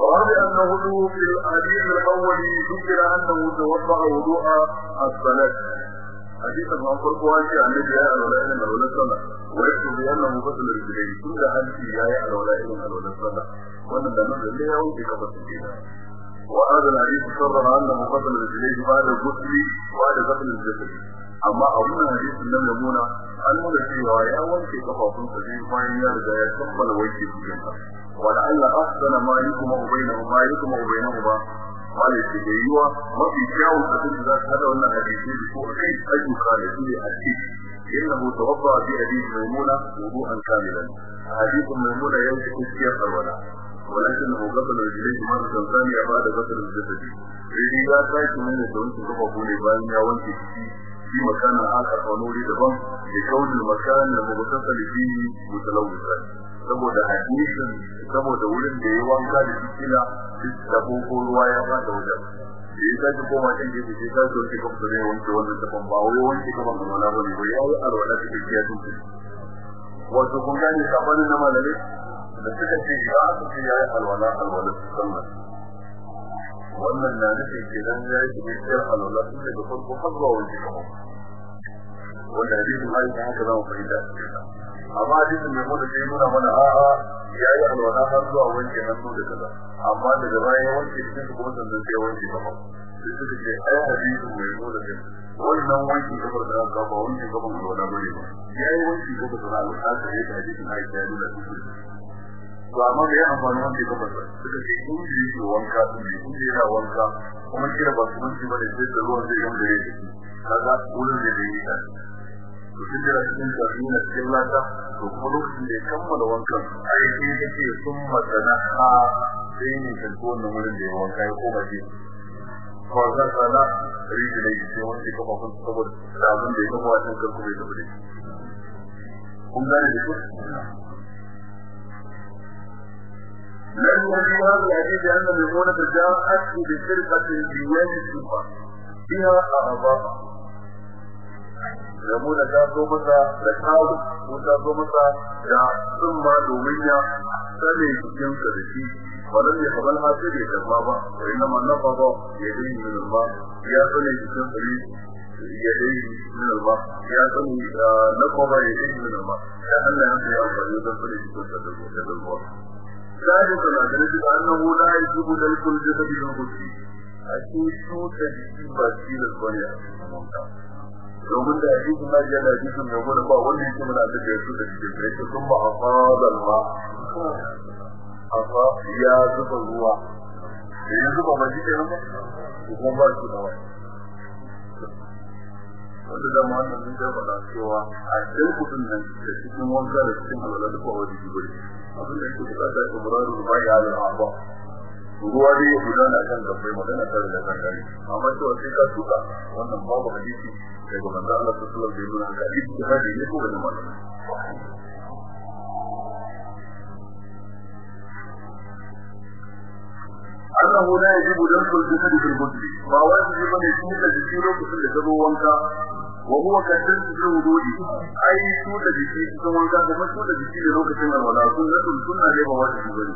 وهذا أنه في الحديث الأول ذكر أنه توضأ وضوء الصلاة حديث عن فرق واجه عن النبي على ولاء على ولاء الصلاة ويكتب بأنه فصل الرجلين كل هذه آية على ولاء على ولاء الصلاة وأن النبي اللي يعود بكفة الدين وهذا الحديث صرر أنه فصل الرجلين بعد الغسل بعد غسل الجسد amma a wannan hadisin nan yamuna an nuna cewa ya wanke kafafun sa biyu bayan ya riga ya kammala wanke cikin sa wala alla ahsana ma yukuma bainahuma ma yukuma bainahuma wala shi da yiwa mafi kyawun abin da za ta hada wannan hadisi da ko kai ayyuka da su ne a ciki innahu tawaffa bi hadith maimuna wudu'an kamilan hadith maimuna yau cikin alwala ولكن هو قبل الجليد مرة ثانية بعد غسل الجسد إذا لا تاكي من يتونك كفا قولي بان يا وانك في مكان آخر ونوري دبان لكون المكان المغتسل فيه متلوثا saboda hadisin saboda wurin da ya wanka da shi kila da ko ruwa ya fada wajen. Da ya sake koma can gefe sai ta so ki kafa ne wanke wannan daban ba wai wanke kafa da wala ba ne ba ya yi alwala ta kiyaye tun wato kun gane sabanin na malale da suka ce ba su ce yayi alwala alwala sallah. Wannan na nufin kenan yayi cikakkiyar alwala tun daga farko har zuwa wanke kafa. Wanda hadisin mai ta haka za mu fahimta amma hadisin mai mun da nuna mana a'a yayi alwala har zuwa wanke hannu da kaza. Amma daga baya wanke cikin kuma sannan sai wanke kafa. Sai suka ce ai hadisin mai nuna da wannan wanki kafar da aka ba wanki kafar da wala ba ne ba. Wanki kafar da Allah ta da hadisin ai ya nuna da to amma da ya amfani wanki da suka ce in ji shi wanka in ji yana wanka. Kuma kira ba su da sai da ruwan zai gamba yake kaga wurin da ta to tun da cikin tafiya na cikin lata to kuma lokacin da ya kammala wankan ai sai yake sun masana ha sai ne kan wannan wurin da ya wanka ya koma shi wannan sana riji ne ke wanda kuma kun saboda da abin da ya kuma wannan karku bai tafi kun gane da shi لأن في هذا الحديث أن الميمونة جاءت بسرقة بيد السفا فيها أعضاء Ramuna ta zo masa da kawo ko ta zo masa da tsumma domin ya sane jikinsa da shi ولم يقبل ما تري كذابا وإنما نفض يديه من الماء يا سني جسم فريد يديه من الماء يا سني نفض يديه من الماء يا أن ينسي أفضل يدن سني جسم تدلوا ثالثا أدرك أنه لا يجب ذلك الجسد بالغسل أشيء شوط جسم بسيل الصنيع domin da hadisin na yana hadisin mai gwada ba wanda yake mana da ya su da cikin sai sun ba a fadal ma amma ya zuba ruwa. Da ya zuba ba shi kenan ba kuma ba shi da wani wanda da ma wannan zai faɗa cewa a cikin kuɗin nan da cikin wanka da cikin alwala da kowa da jibiri abin da yake buƙata ya kuma rarru ba ya da abba ruwa dai ya gudana kan gabbai magana tare da kan gari amma cewa sai ka tuka wannan babu hadisi daga manzo Allah sallallahu alaihi wasallam da yana hadisi da hadisi ne ko da malamai أنه لا يجب دمس الجسد في الغسل فواجب من يسوق الجسير كسل جبه وانكا وهو كالدمس في الوضوء أي سوء الجسير في وانكا كما سوء الجسير لو كسل ولا سنة سنة ليه واجب بني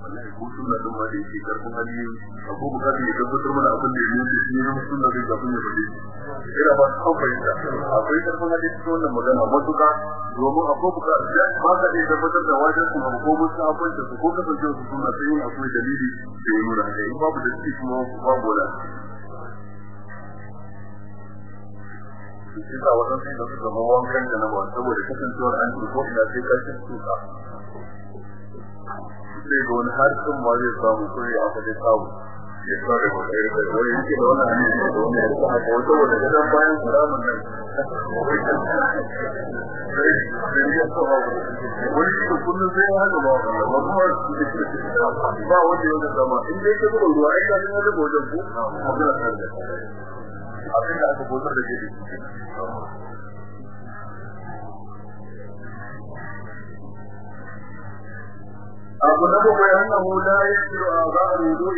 wallahi ko sunna din ma da yake ƙarfin hali abu bukatun ya tabbatar mana abin da yake shi ne sunna din kafin ya faɗi ina ba su fahimta. Akwai ƙarfin hali cikin wannan magana matuka domin akwai bukatun ba ka iya tabbatar da wajen su ko mun sa abin da ko kasance su sunna sai akwai dalili da ya nuna haka. In da shi kuma babu wala wajen sai da su zama wankan da na ba saboda kasancewar an ko ina sai ka ci tuka sai ga wani har sun ma zai samu kuri a kaje samu. Ya sai da wani yake da wani ne da wani ya sa wanda gidan bayan salamun nan. Sai ya wani ko kullun sai ya hada ba kuma ya zama. In dai ke gudu ruwa ai ka da da abin da aka botar da ke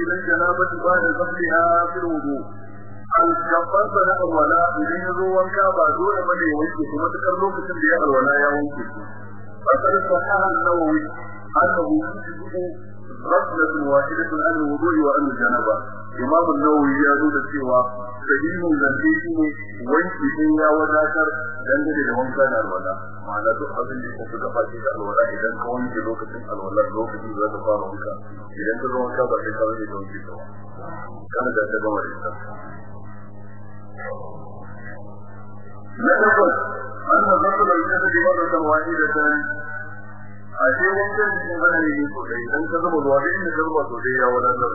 ila janabati ba'da ghasliha fi wudu al-kafar da na alwala idan ya zo wanka ba dole bane ya wanke kuma dukkan lokacin da ya alwala ya wanke shi fakar sahaha an-nawawi annahu yujibu غسلة واحدة عن الوضوء وعن الجنابة إمام النووي ya nuna cewa sahihin zance shi ne wanki din ya wadatar dangane da wanka da alwala ma'ana duk abin da ya gaba shi da alwala idan ka wanke lokacin alwala lokacin da za ka fara wanka idan ka zo wanka ba sai ka wanke da wanke ba kana da ta gama da na takwas an na zasu da ita da jimata wahidatan a ce wancan cikin ana yi sosai idan ka zama ruwa da inda ka zuba sosai ya wadatar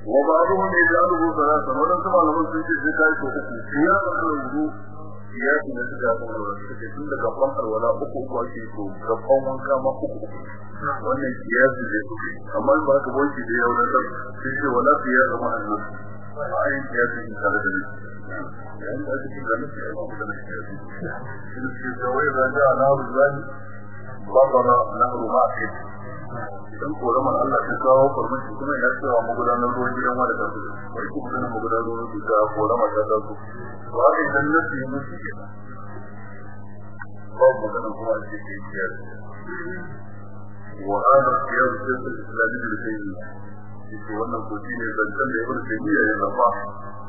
wa ba'dhum yaj'aluhu salatan wa lam ta'lamu sun ce sai kai ko uku. Ya su rubu ya kuma da suka ce tun daga gaban alwala uku uku ake to gaban wanka ma uku wannan kiyasi ne su amma ba ka wanke da yau da sai ce wala fi ya zama annabi a yin kiyasi in da da da kiyasi. Da da da ke idan koramar Allah ta kawo farmaki kuma ya ce wa magudanar ruwan gidan wanda ta su wai kuma ganin magudanar ruwan su ta korama ta ta su. To haka idan na su yi musu ke ba magana kuma a cikin kiyar. Wa hada kiyar sai islami da kai yake wannan ko shine zancen da ibnu taymiya ya zaba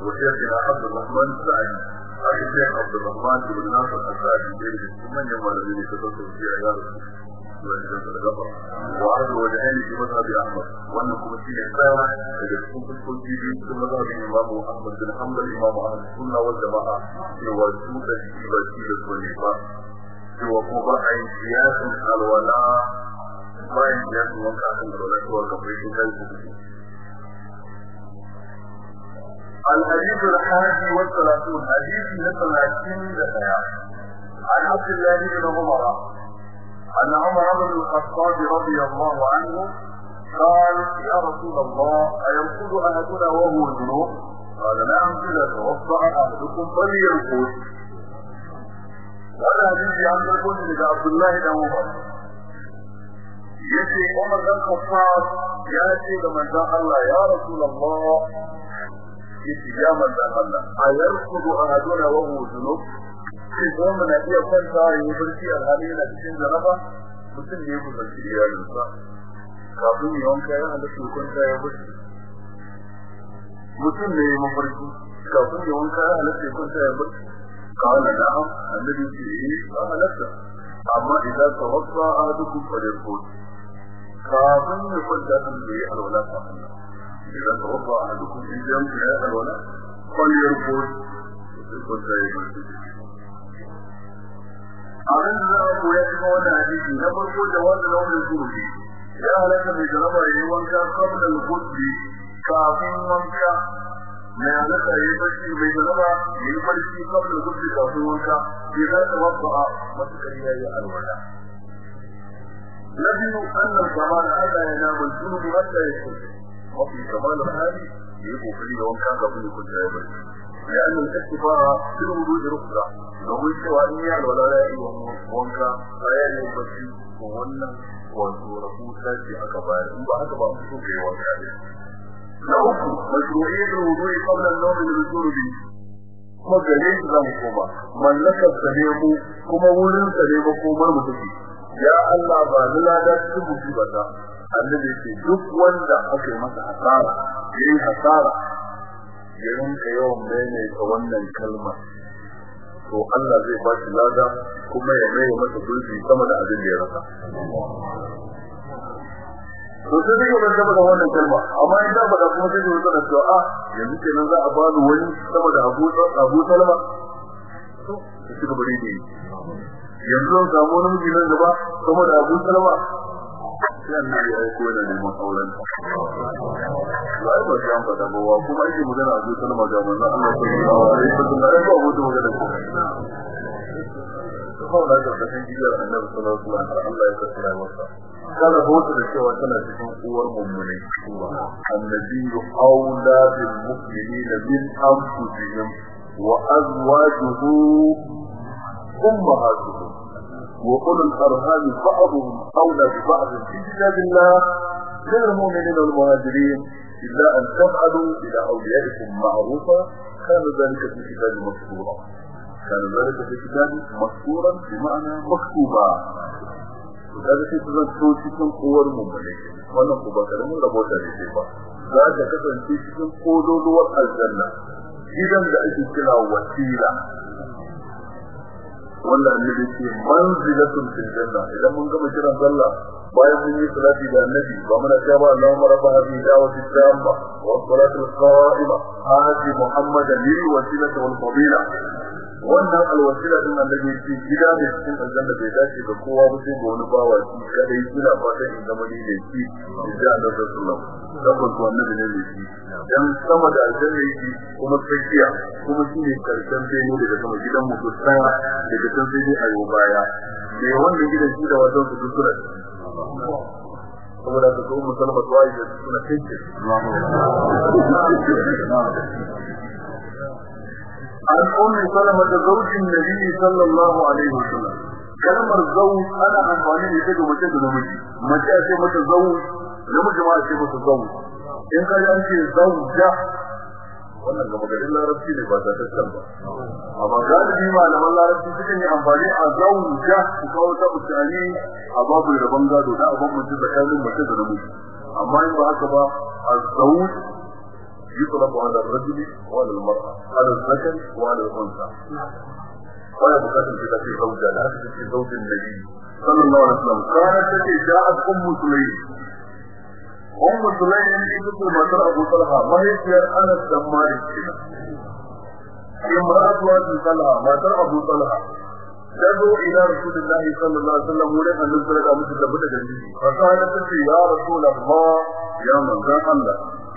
wa sai ya Abdul Rahman Sa'id haka sai Abdul ibn Nasir al-Sa'id da kuma ne malami ne ta sauƙi ya rasu وعاد وجهان في مذهب احمد wannan kuma shi ne tsaya daga cikin fuskoki biyu cikin mazhabin Imam Ahmad bin Hanbal Imam Ahmad sunna wal jama'a cewa su da shi ba shi da su ne ba cewa ko ba a yi siyasin alwala bayan siyasin wanka kan alwala cewa ka bai kai ku الحديث الحادي والثلاثون حديث مثل دقيقة عن عبد الله بن عمر أن عمر بن الخطاب رضي الله عنه قال يا رسول الله أينقض أحدنا وهو جنوب قال نعم إذا توضأ أحدكم فلينقض. هذا حديث عن يقول لك عبد الله بن عمر يأتي عمر بن الخطاب يأتي لمن جاء الله يا رسول الله جاء الله أينقض أحدنا وهو جنوب sai ko muna iya kwanta ya yi barci a hali yana cikin jaraba mutum ne ya kusanci iyalinsa. Kafin ya wanka ya halatta kwanta ya barci. Mutum ne ya mafarki kafin ya wanka ya halatta kwanta ya barci. Kawai da am annabi ce yi a halatta. Amma idan ka wasa a dukkan farin kotu kafin ya kwanta kan da ya alwala kafin abin da za a koya cikin wannan hadisi na farko da wanda launin zurufi ya halatta mai jaraba ya yi wanka kabla al-qudri kafin wanka mai halatta ya yi barci mai jaraba ya yi barci kabla al-qudri kafin wanka bai za ta wasu a matukar ya alwala na biyu annan kamar Allah ya nama zunubi hatta ya ce mafi kamar hali ya yi kokari da wanka kafin ya kwanta ya barci لأن الاستفاء في الوضوء رخصة domin cewa in ya lura da yi wanka bayan yin bacci ko wannan wato rahusa ce aka bayar. In ba haka ba su so kai wanka ne. Na uku mashru'iyyar wudu'i qabla an-nawm lil-rujubi kuma gare shi za koma. Mallakar sa ne kuma wurin sa ne mu komar ya Allah ba ni lada cikin musiba ta annabi ce duk wanda aka yi masa hasara yayi hasara. Ya rinka yawan maimaita wannan kalmar. To Allah zai ba shi lada kuma ya mai masa gurbi sama da abin da ya rasa. To sai dai ban taba da wannan kalma amma in da ba da kuma sai da da cewa a yanzu kenan za a ba ni wani sama da Abu Abu Salama. To shi ga bari ne yanzu zan samu wani miji nan gaba sama da Abu Salama. Sai annabi ya ko da neman auren ba ba ta an fada ba kuma ake magana Salama ga manzon Allah sallallahu alaihi wasallam ya ba mutum magana kawai da ga san jiyar annabi sallallahu alaihi kana bauta da cewa tana cikin uwar mummune annabi aula bil mu'minina min anfusihim wa azwajuhu ummahatuhum. وقل الأرهاب بعضهم أولى ببعض في كتاب الله من المؤمنين والمهاجرين إلا أن تفعلوا إلى أوليائكم معروفا كان ذلك في كتاب مذكورا كان ذلك في كتاب مذكورا بمعنى مكتوبا. وكذا في كتاب تكون قوة المؤمنين. وأنا قبا كلمة ربوتا لكيبا ذلك كتاب تكون قولوا الجنة. إذا لأجل كلا وسيلة wanda annabi ce manzilatun fil janna. Idan mun gama kiran sallah bayan mun yi salati da annabi ba muna cewa ba Allahumma rabb hadhihi da'wati tamma wa salatu al-qa'ima ati muhammadan lil wasilati wal fadila. Wannan alwasila din annabi ce gida ne cikin aljanna bai dace ga kowa ba sai ga wani bawa shi kadai. Ina fatan in zama ni da shi da Allah sallallahu alaihi wasallam. Annabi ne ne shi. Dan sama da aljanna yake kuma tsakiya kuma shi ne ƙarshen bene daga sama. Gidan mu tsaya daga can sai dai ayo baya. Me wannan gidan shi da wajen su sura saboda ka kuma musulma tuwa da suna kai عن أم سلمة زوج النبي صلى الله عليه وسلم كلمة زوج أنا أنفاني لتجد مجد نمجي مجد أشي متزوج نمجي ما أشي متزوج إن كان أنت زوجة wannan gama garin larabci ne ba ta tattan ba amma galibi malaman larabci sukan yi amfani a zauja su kawo ta mutane a babu rabon gado da abin mutum tsakanin mace da namiji amma in ba haka ba a zauj يطلق على الرجل وعلى المرأة على الذكر وعلى الأنثى ولا بكاتب في في زوجة لا في زوج النبي صلى الله عليه وسلم كانت التي جاءت أم سليم أم سليم تقول ما ترى أبو طلحة ما هي سير أنا الدمار امرأة أبي طلحة ما ترى أبو طلحة تدعو إلى رسول الله صلى الله عليه وسلم ولد أن نزل مثل لبدا جنبه فقالت يا رسول الله يا من ذا الله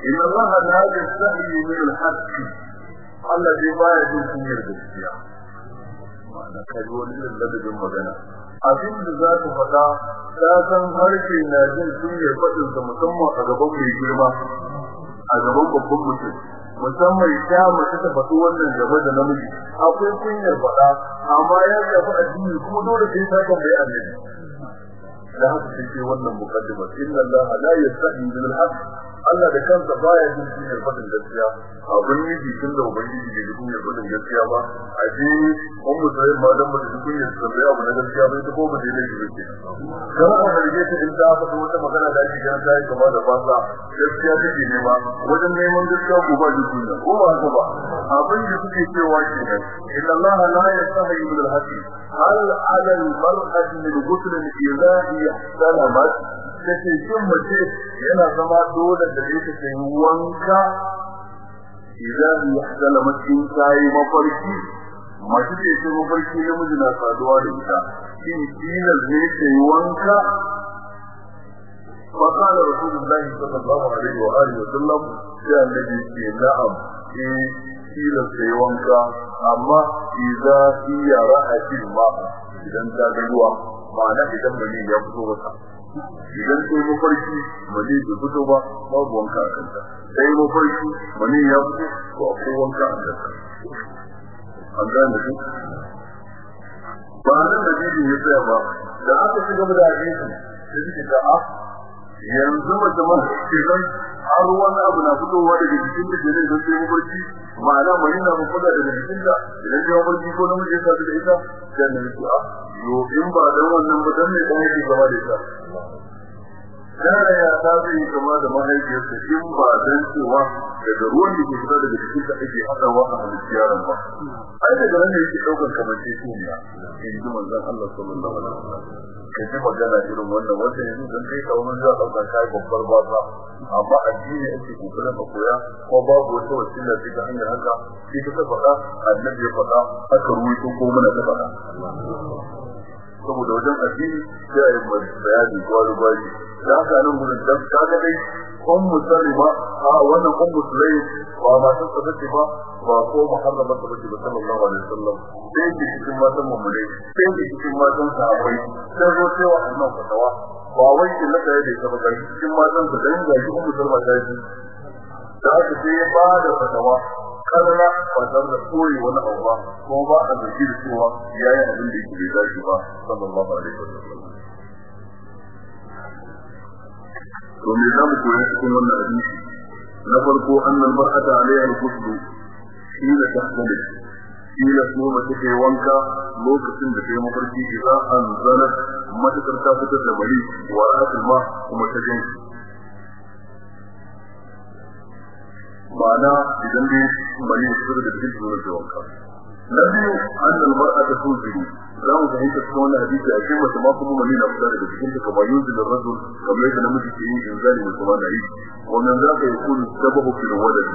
إن الله لا يستحي من الحق الذي لا يجوز من الجزية ma'ana ka ji wani irin ladabin magana abin da za ta faɗa ta san harshe na jin kunyar faɗin sa musamman a gaban mai girma a gaban babban mutum musamman ta mace ta faɗi wannan gaba da namiji akwai kunyar faɗa amma ya shafi addini kuma dole sai ta kan bai annabi da haka sai wannan mukaddima inna allaha la yastahi bil haqq Allah da kansa baya jin kunyar faɗin gaskiya. Abin nufi tun da ubangiji bai jin kunyar faɗin gaskiya ba. A je on mu sai ma dan mutum kunyar tambaya abu na gaskiya bai ta ko ba dai laifi ba dan a rage ta in ta faɗi wata magana da ake ganin ta yi kama da fasa gaskiya take nema. Wajen neman gaskiya ko ba jin kunya ko ba haka ba. Abin da suke cewa kenan inna Allah la yastahi min al-haqq hal 'ala al-mar'ati min ghusl idha hiya salamat take shin mace yana zama dole da yake ta yi wanka idan ya hadala mace sai mafarki mace ce ce mafarki namiji na saduwa da ita shin tilas ne ta yi wanka فقال رسول الله صلى الله عليه وآله وسلم يا النبي نعم إلى سيوانك أما إذا هي رأت الماء إذا انت بلوى معنى إذا بني يبدو idan sai mafarki mani bai fito ba babu wanka a kanta. Sai mafarki mani ya fito to akwai wanka a kanta. An gane su ba nan da bibi ya tsaya ba. Da aka gaba da hadisi sai suke ta a yanzu mace ma ke nan har wani abu na fitowa daga jikin da jere don sai mafarki ma'ana mani na mafuda daga jikin da idan ya mafarki ko namiji ya sadu da ita sai na a yo in ba dan wannan ba dan ne dan yake gaba da ita? Yara ya ta zai kama da mahaifiyarsa in ba dan cewa daga ruwan da ke fita daga cikin da ake haɗawa a halittu ba. Ai daga nan ne yake ɗaukar kamar ce suniya in ji manzon Allah sallallahu alaihi wasallam. Ka ji magana irin wannan wanda yanzu dan kai kawo mun za ɗauka kai babbar basa amma addini ake ƙoƙarin a koya ko babu wata wasila ta hanyar haka sai ta faɗa annabi ya faɗa aka ruwaito ko muna ta faɗa. saboda wajen addini sai a yi bayani gwari gwari da haka nan gudun dan kaga dai kun musulma a wannan kun musulai ba masu sabati ba ba ko muharrama sabati ba sallallahu alaihi wasallam. Sai ke cikin matan mummune sai ke cikin matan sahabbai sai zo cewa annan fatawa. Ba wai ki na da ta ba cikin matan da dan ga kun musulma ta ji da haka sai ba da fatawa karra ba tare da koyi wani abu ba ko ba a da cewa ya yi abin da yake bai dace ba sallallahu alaihi wa to me za mu koya cikin wannan hadisi? Na farko annal mar'ata alaiha al-ghusl hina tahtalim hina kuma take wanka lokacin da take mafarki idan an zana matakar ta fitar da bari wa ra'atul ma kuma ta jinki ma'ana idan dai bari su da cikin da wanka. Cikin ta kamar yunzu da rajul kamar yadda namiji ke yin inzali da kuma da yi wannan za ka yi kun sababu fil walad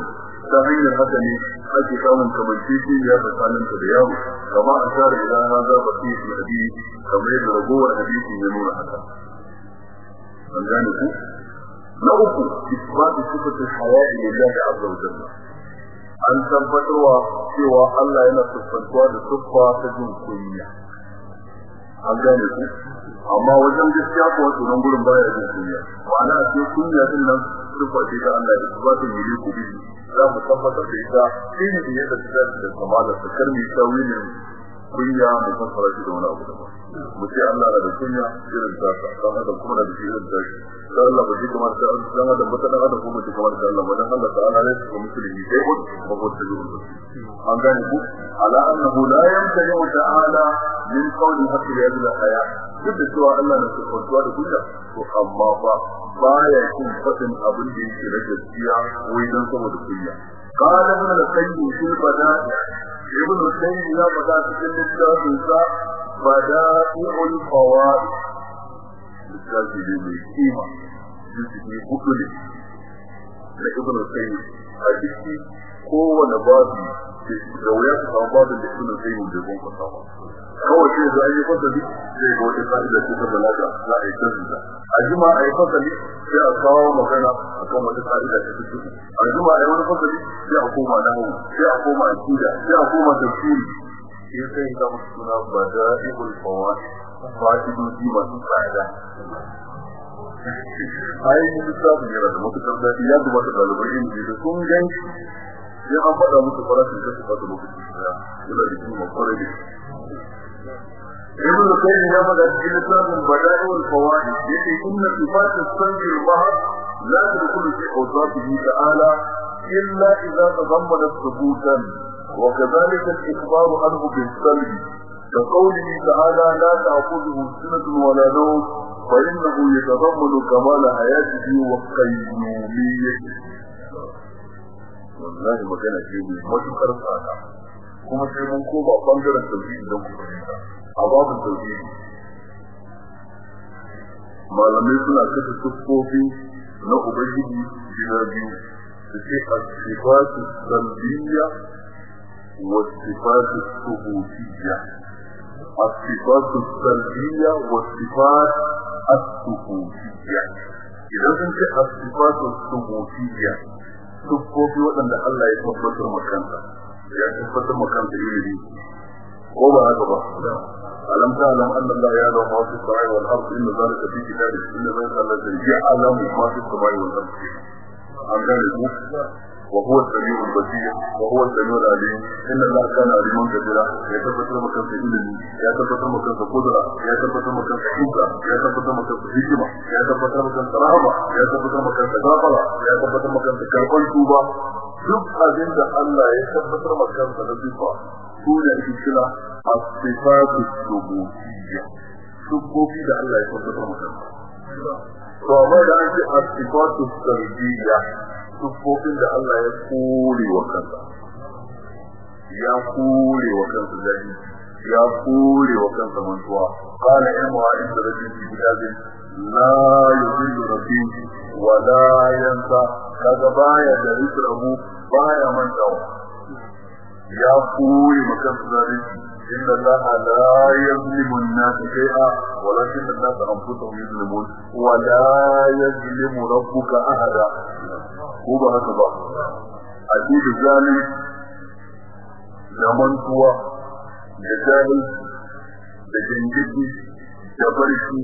ta hanyar haka ne ake samun kamanci ya tsakanin da yaro kama a share idan na za ba fi hadisi kamar yadda ragowar hadisi ya nuna haka an gane ku na uku isbatu sifatu haya'i lillahi azza wa jalla an tabbatarwa cewa Allah yana siffantuwa da siffa ta jin kunya. An gane ku? Amma wajen gaskiya ko wato nan gurin baya jin kunya. Ma'ana a ce kunya ɗin nan siffa ce ta Allah da sifatu yi ku bi. Za mu tabbatar da ita shi ne da ta da kamala ta karmi ta wani kunya mu fassara shi da wani abu daban. mu ce Allah na da kunya irin ta dan adam kuma da shi irin ta dan Allah ba shi kamar ta dan adam ba dan adam kuma shi kamar ta Allah ba dan Allah ta'ala ne kuma musulmi sai ko ba ko ta yi an gane ku ala annahu la yamtani ta'ala min qawli hatta yadul haya duk da cewa Allah na sifantuwa da kunya to amma ba baya kin fadin abin da yake na gaskiya wai dan saboda kunya قال ابن القيم في البدائع ابن القيم يا بدائع في الكتاب بدائع الفوائد littafi ne mai kima jisiki hudu ne da ibn al-qayyim a jiki kowane babu da wuya ta samu babu da ibn al-qayyim da gon kwata ba kawai sai da ayi fasali sai ga wata fa'ida ce ta balaga za a yi tantance a jima a yi fasali sai a kawo magana akan wata fa'ida ta fito a jima a yi wani fasali sai a koma nahawu sai a koma aqida sai a koma tafsiri sai sai ga suna bada'ul fawaid fa'idoji masu tsada ai mu lissafi yana da matukar daɗi ya kamata ɗalibai ilimi da sun gan shi sai an faɗa musu farashin da su fata lokaci daya yana da kima kwarai da ابن القيم يبدا في لسان البدائع والفوائد يقول ان صفات السمع البحر لا تدخل في اوصافه تعالى الا اذا تضمنت ثبوتا وكذلك الاخبار عنه بالسلب كقوله تعالى لا تأخذه سنة ولا نوم فإنه يتضمن كمال حياته وقيوميته wallahi magana ce mai matukar tsada kuma sai mun koma bangaren tauhidi don ku fahimta a babu tauhidi malamai suna kasa siffofi na ubangiji gida biyu su ce as-sifatu salbiyya wa sifatu subutiyya الصفات السلبية والصفات الثبوتية إذا كنت الصفات الثبوتية سبوتي وأن الله يتبتر مكانها يتبتر مكانها إليه هو هذا ألم تعلم أن الله يعلم ما في السماء والأرض إن ذلك في كتاب إن ذلك الذي يعلم ما في السماء والأرض عن ذلك وهو السميع البصير وهو السميع العليم ان الله كان عليما كبيرا يتبتر مكان في علمي يتبتر مكان في قدرة يتبتر مكان في حكمة يتبتر مكان في حكمة يتبتر مكان في رحمة يتبتر مكان في غفرة يتبتر مكان في كربان توبة duk abin da Allah ya tabbatar ma kansa da sifa su ne ake kira as-sifatu subutiyya sufofi da Allah ya tabbatar ma kansa to amma da an ce as-sifatu salbiyya siffofin da Allah ya kore wa kansa. Ya kore wa kansa zai ya kore wa kansa mantuwa. Qala ilmu wa inda rabbi fi kitabin la yudillu rabbi wa la yansa. Kaga baya da risrahu baya mantawa. Ya kore wa kansa zai inna allaha la yuzlimu an-nasa shay'a walakin an-nasa anfusahum yuzlimun. Wa la ko ba haka ba a da zalim da mantuwa da jahil da gingidi da barci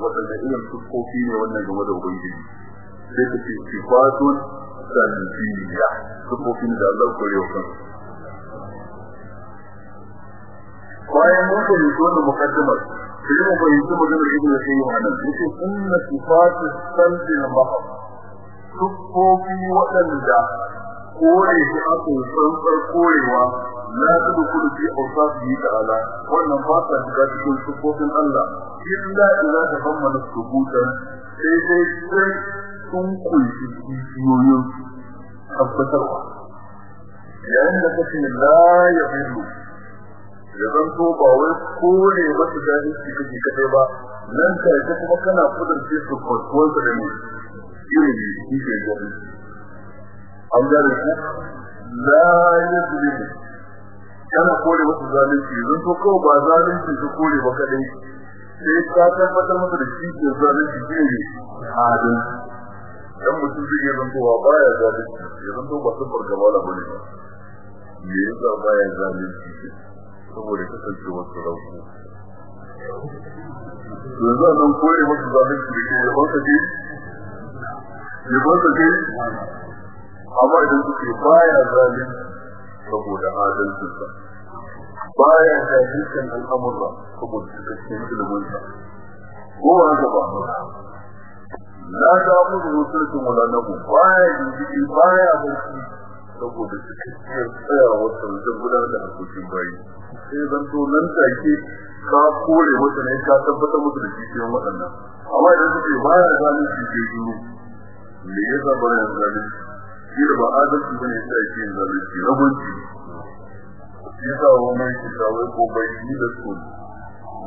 waɗanda irin sukofi ne wannan game da ubangiji. Sai ka ce sifatun sanjiyya sukofin da Allah kore wa kansa. Bayan mun fahimci wannan mukaddimar sai mu fahimci maganar ibnu qayyim a nan ya ce inna sifatu sanjil mahab. Siffofi waɗanda kore su aka yi tsantsar korewa la ta da kudu fi ausafi ta'ala. Wannan ba shiga cikin siffofin Allah. Illa idza tafammana subutan sai dai sai sun ƙunshi kishiyoyin tabbatarwa. Yayin da kace la ya bidu ya zanto ba wai kore masu jahilci kake kadai ba. Nan take kuma kana kudurce su kwatuwar da ne ilimi shi ke gani an gane ku la yuzlim kana kore masa zalunci zan to kawai ba zalunci su kore ba kadai sai ka tabbatar masa da shi ke zalunci ne? adalci dan mutum zai yi zantowa baya zalunci ya zanto ba sun fargaba da ba ne ba me yasa baya zalunci saboda kasance wasu rauku yanzu nan koyi wasu zalunci da ke yaban sa ke yaban sa ke amma idan suke baya zalunci saboda adalcinsa. Baya zalunci al'amura saboda cikakken iliminsa. Ko ba haka ba? La ta mutu musulcin wala nabu baya jiki baya barci saboda cikakkiyar tsayawa wajen gudanar da harkokin bayi. Sai zan to nan take ka kore mata ne ka tabbatar musu da cikin waɗannan. Amma idan suke baya zalunci ke duru me yasa baya zalunci shi da ba adalci bane sai yake yin zalunci rabanci yasa wani shi kawai ko bai yi da su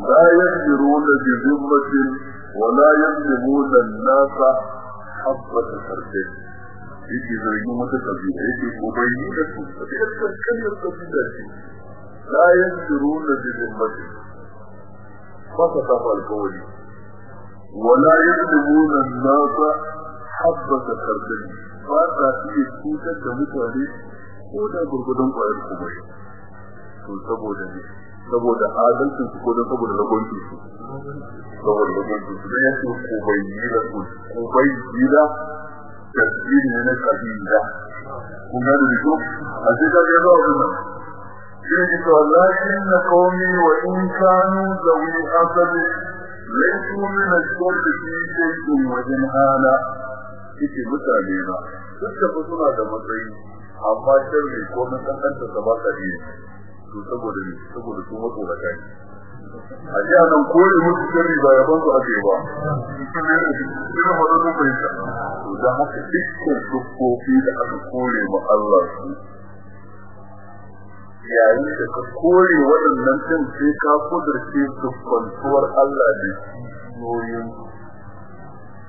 la yasiruna bi dhimmatin ولا يظلمون الناس حبة خردل yake zargin wata kabila yake gobayi da su a cikin kankanin kabila ce la yanzuru na bizin mace ba ka tafa alkawari wala yanzuru na nasa habbata kardali ba ta iya cutar da mutane ko da gurgudan ƙwayar kubai to saboda ne saboda adalcin su ko don saboda ragoncin su? Saboda ragoncin su. Da yake kubai da su kubai da tasiri ne na kabila kun ga da ko? A ce da ga zuwa wannan shi ne to lakin na qaumi wa in kanu zawi asad laysu min al-shurb fi shay'in wa jinhala yake mutane na da suna da matsayi amma sharri ko mun kankanta da ba ka yi to saboda ne saboda su mutu da kai a ji nan kore musu sharri ba yaban su ake ba. Ina fara da fahimta. To da haka dukkan dukkofi da aka kore ma Allah su. Yayin da ka kore waɗannan din sai ka kudurce dukkantuwar Allah da yoyin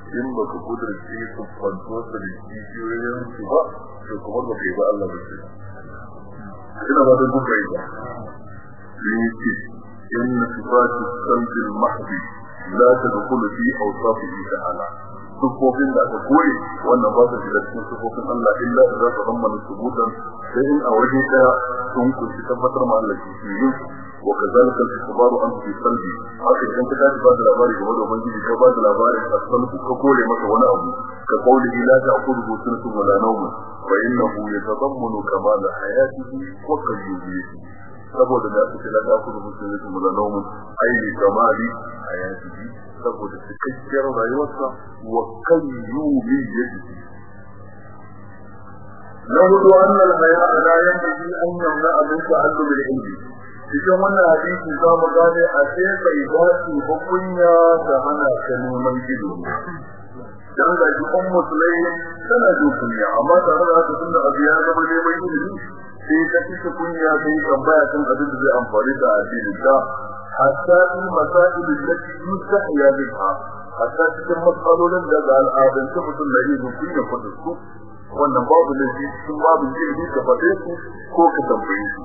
in ba ka kudurci su kwantota da kibiyoyin su ba to kuma ba ka yi ba Allah ba ce. Ina ba don kuka yi ba. Ne in na mahdi la ta da kulufi a wasu ta'ala. Sufofin da aka koyi wannan ba su shiga cikin sufofin Allah illa da za su zammana subutan sai in a waje ɗaya sun ƙunshi tabbatar ma Allah shi yi. Wa kazalika al-ikhbaru an fi qalbi. Haka idan ka tashi ba da labari game da ubangiji ka ba da labarin asalku ka kore masa wani abu ka kauli la ta'khudhu sinatun wala nawm fa innahu yatadammanu kamal hayatihi wa qayyumiyyatihi saboda da aka kira da kuma musulmi su da naumun aini kamali a yanzu saboda cikakkiyar rayuwarsa wa kan yumi yadi. Na huɗu annal haya ala yanbaghi an yamna abin ta'allum al-ilmi cikin wannan hadisi za mu gane a sai bai dace ba kunya da hana ka neman ilimi dan da ji ummu sulaim tana kunya amma tare da haka tunda abu ya zama neman ilimi sai ka kike kunya sai tambaya kan abin da zai amfani da addini ta. Hatta in masail allati yustahya minha hatta cikin matsalolin da ga al'adun ta mutum da yin kunya fada su wannan babu ne cikin babu ilimi ka fade su ko ka tambaye su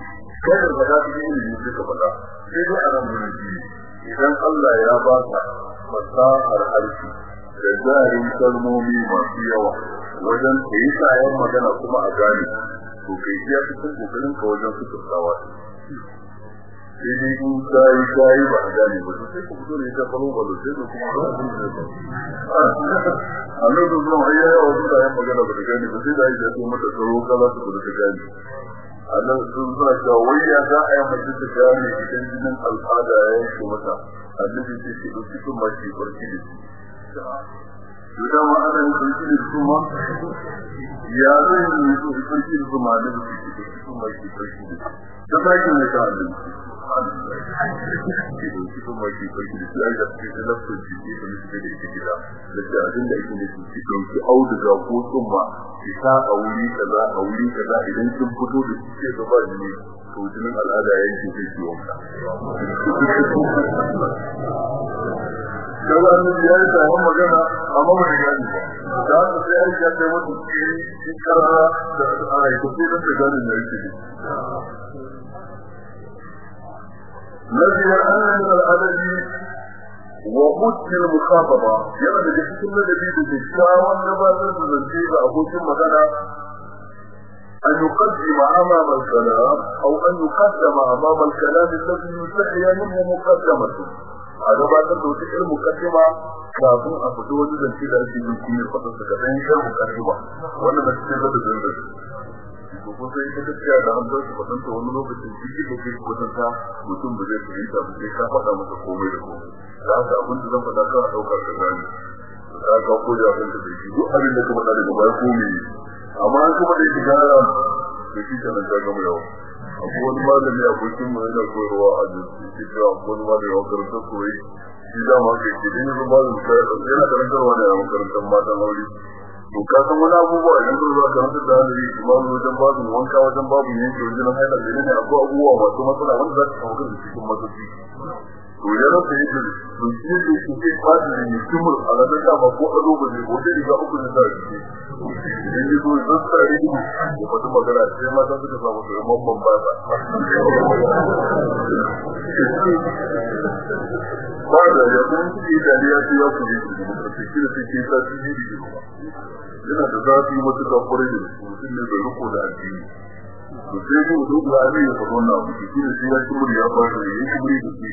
kai da ba za ka yi ilimi ka fada sai dai a nan mun idan Allah ya ba ka fasahar harshe da zarin kalmomi masu yawa wajen kai sayan magana kuma a gane to kai ya cikin ƙoƙarin ka wajen tsawa sai dai in kai kai ba gane ba sai ku fito ne ta falo ba sai ku kuma ba sun da ba Allah da zuwa ya yi wasu da yan magana ba da gane ba sai da ya ce mata tsaro kala su da ta gane. Allah sun zura cewa wai ya za a yi mace ta gane idan jinin al'ada ya yanke mata. Annabi sai ce ɗauki sun ma ke farki da shi. To dama ana yin farki da su ma ya zai yi su farki da su ma da su ke da su ma da ta sake mai ta annabi cikin maki farki da su da gida da ta abin da ake nufi ki ɗauki auduga ko tsumma ki sa cikin نزل أن من الأدب وحسن المخاطبة يعني da cikin ladabi da kyakkyawan gabatar da zance ga أن يقدم أمام الكلام أو أن يقدم أمام الكلام الذي يستحيا منه مقدمته هذا بعد توسيع المقدمة. kafin a fito wani zance da ake yin kunyar fadar da kaɗan ya da cikin zai ko ko sai ka gaskiya da an bar shi kwatanta wani lokacin jiki da kai kwatanta mutum ba zai fahimta ba sai ka faɗa masa komai da komai. Da haka abin da zan faɗa kan ɗauka ka gani ka ka koya abin da bai duk abin da ka faɗa daga baya amma kuma da yake gara da shi kenan ka gama yawa akwai wani malami abokin mu yana koyarwa a jirgin cewa wani malami a makarantar koyi shi da ma kai ke din yanzu malami yana karantarwa da makarantar matan aure. To ka san wani abubuwa idan ka zo karanta da hadari imamu wajen babu wanka wajen babu yanke wajen haila da ne akwai abubuwa masu matsala wanda za ka samu kan cikin matsayi to ya rasa yadda to shi ne ke ke faɗi da mutumur a ranar da ba ko ado ba ne ko da riga uku da shi idan ya zo zan sa ri ya faɗi magana sai mata suka samu su mamman ba ta ba da ya kun ci da ya ya ku da shi da ke sa shi ne yana da zafi matuƙa kwarai da mutum ne bai riko da addini to sai mu duk da ne ya faɗo na abu shi ne sai ya ci muri ya ba da ya ci muri da shi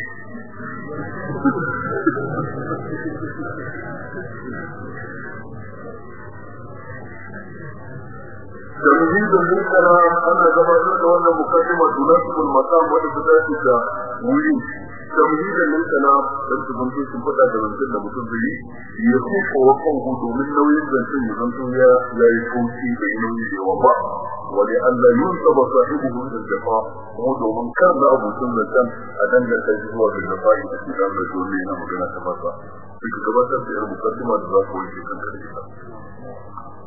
تمهيد المنكر أن جماعة وأن مقدمة تناسب المقام وإبداء ويوش تمهيدا للكلام dan su zanto sun faɗa da zancen da mutum zai yi ya kuka wa kanku domin nauyin zancen ya zanto ya yi kauci da nauyi da yawa ba wani Allah yun saba sahibu da jafa kuma domin kar da abokin zancen a danganta shi zuwa da jafa da shi da Allah dole yana magana ta fasa duka gabatar da yar mukaddima da za ku wanke kanka da ita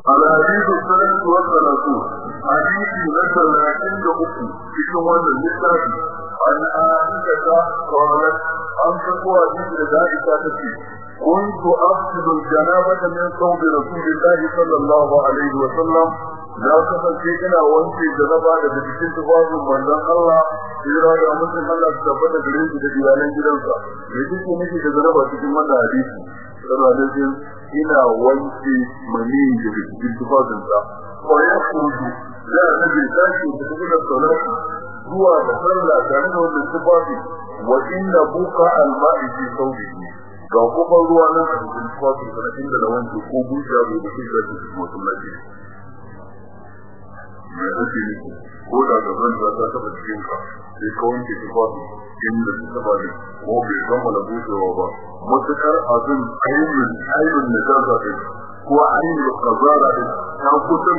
الحديث الثالث والثلاثون حديث نسل عند أخو في كمان النساء عن عائشة قالت أن تقوى حديث ذلك تفي كنت أغسل الجنابة من صوب رسول الله صلى الله عليه وسلم لا kasance ina wanke janaba daga cikin tufafin manzon Allah jira da mutum Allah su tabbata gare shi da iyalan gidansa me duk nake da janaba cikin wannan hadisi saboda ina wanke mani daga cikin tufafinsa ko ya kudu da na bin tashi da kuma da salati zuwa da sallah tare da wannan tufafi wa inna buka alma'i fi sawbihi ga kuma ruwa nan a cikin tufafin da inda da wanke ko buja da da shi da shi masallaci. Me yake ne ko da gaban da ta taba cikin ka sai ka wanke tufafi inda su taba ne ko bai kammala bushewa ba. Matukar abin ainihin ainihin da ta zaɓe ko ainihin kazara ne ta kusan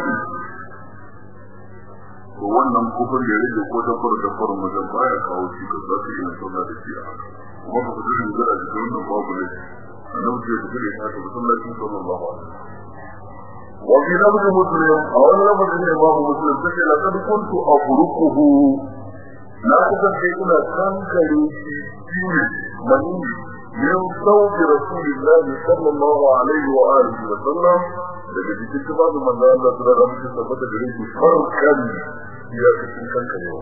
to wannan kufur da rage ko ta fara da fara wajen baya kawo shi ka za ka yi sauna da shi a haka kuma ka fita da zira da wannan babu ne annabi ce ku fita da haka masallacin sallallahu alaihi wasallam وفي لفظ مسلم أو لفظ الإمام مسلم تقول لقد كنت أفرقه لا تكن كنا تنكري فيه مني من صوت رسول الله صلى الله عليه وآله وسلم daga cikin tufafin manzo Allah su da rabu tabbata da rinki farkan ya kasin kankarewa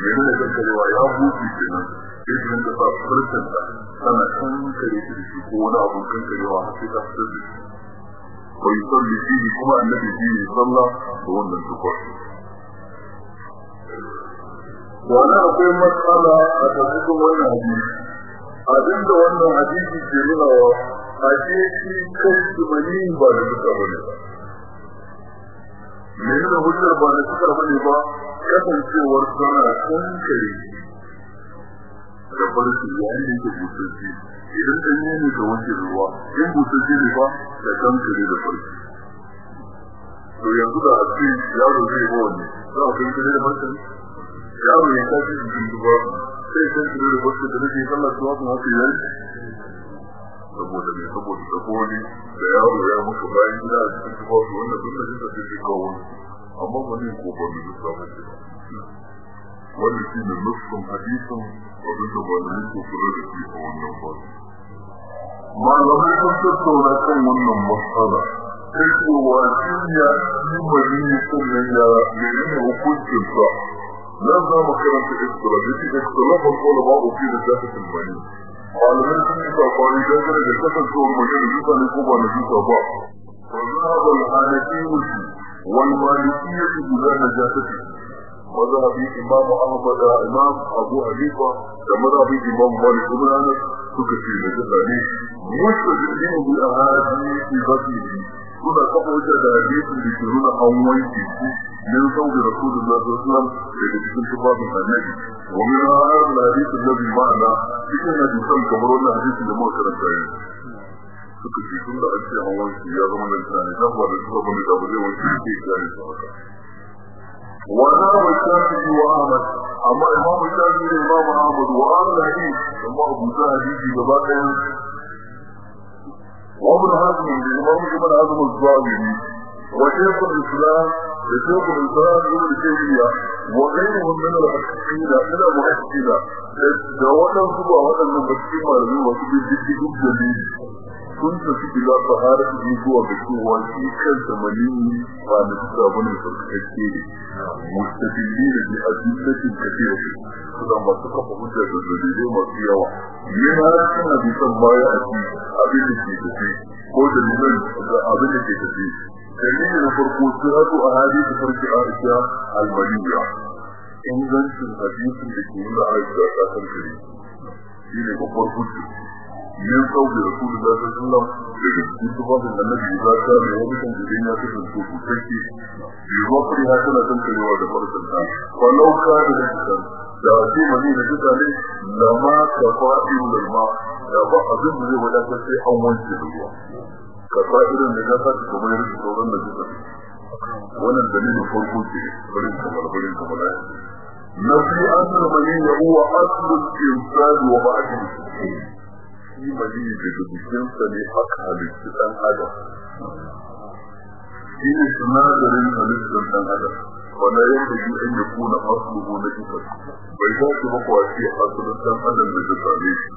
mai nuna kankarewa ya hutu ke nan izinin da sa furtanta tana kankare shi da shi ko wani abun kankarewa har sai ta fitar da shi. Bai salli shi kuma annabi shi ne sallah da wannan tukwar. Wani akwai matsala a tabbata wannan hadisi. Abin da wannan hadisi ke nuna wa a ce shi kan ba da duka ba ne ba. Me nuna hujjar ba da suka ba ne ba? Kasancewar sana kankare da farko yayin da yake busassi idan ɗanye ne ka wanke ruwa in busashe ne ba da kankare da farki to yanzu da ake yaro zai ba wani za a kankare da farki yaro ya tashi jikin duba sai kankare da farki da nake sallar tuwa kuma haka yayi saboda ne saboda saboni da yaro ya mutu bayan gida a cikin tuba su wannan duk da jinsa sai kawo amma ba ne ko ba ne da samun gida wannan shi ne nufin hadisin abinda malamai ke kula da shi a wannan ba malamai sun tattauna kan wannan matsala sai ce wa ya yi mani sannan ya menene hukuncin sa nan za mu karanta iskura da shi iskura kola ba uku da jafatin mani malamai sun yi sakwani dangane da kasancewar kubwa na jiko ba wa zahaba al-hanafiyyu wal malikiyyu ila najasati wa zahabi imam ahmad da imam abu hanifa da mazhabi imam malik ibn anas suka ce da zalali mustajidin bi ahadithi basiri suna kafa wajen da hadisin da ke nuna an wanke su min sauƙi rasulullah sallallahu alaihi wasallam daga cikin tufafin annabi wa min har hadisin nabi ma'ana cikin hadisan kamar wannan hadisin da muka suka ce tun da an ce an wanke ya zama nan tunani dan ba da suka bane da bane wanke ke gane su haka wala wa shafi'i wa ahmad amma imamu shafi'i da imamu ahmad wa ahmad hadith amma abu ta hadisi gaba ɗayan وابن حزم الإمام ابن حزم الظاهري وشيخ الإسلام لشيخ الإسلام ابن تيمية وغيرهم من المحققين من المحققين دوانا سبا هذا المحققين معلومين وسبب جديد جديد sun tafi ila sahara su yi zuwa ga cewa shi kansa manini ba na suka ba ne sarkakakke ne. Mustafili da bi adillatin kafira ce suna masu kafa hujja da dalilai masu yawa. Yana cikin hadisan baya a ci abin da ke tafi ko dalilan da abin da ke tafi. Na farko siratu a hadisi farki aisha albaniya ingancin hadisin da ke nuna aisha ta kankare shi ne babbar hujja. من قول رسول الله صلى الله عليه وسلم في صفات النبي إذا كان يومكم بدنيا تكون تكي بوقتها كما تنكر ودفرت الناس ولو كان لكتن da ce mani da duka ne da ma ka faɗi ulama da ba abin da zai wadata sai an wanke da ruwa ka fa'idan da gasa ta kuma yin sauran da duka wannan dalilin farko ce barin kamar barin kamar na fi an mani ya huwa aslul insani wa ba'dihi shi mali daga jikinsa ne aka halittu ɗan adam shi ne sinadarin halittar ɗan adam wanda yadda yi an yi kuna asluhu na kisa bai za su maka wace asalin ɗan adam da ta same shi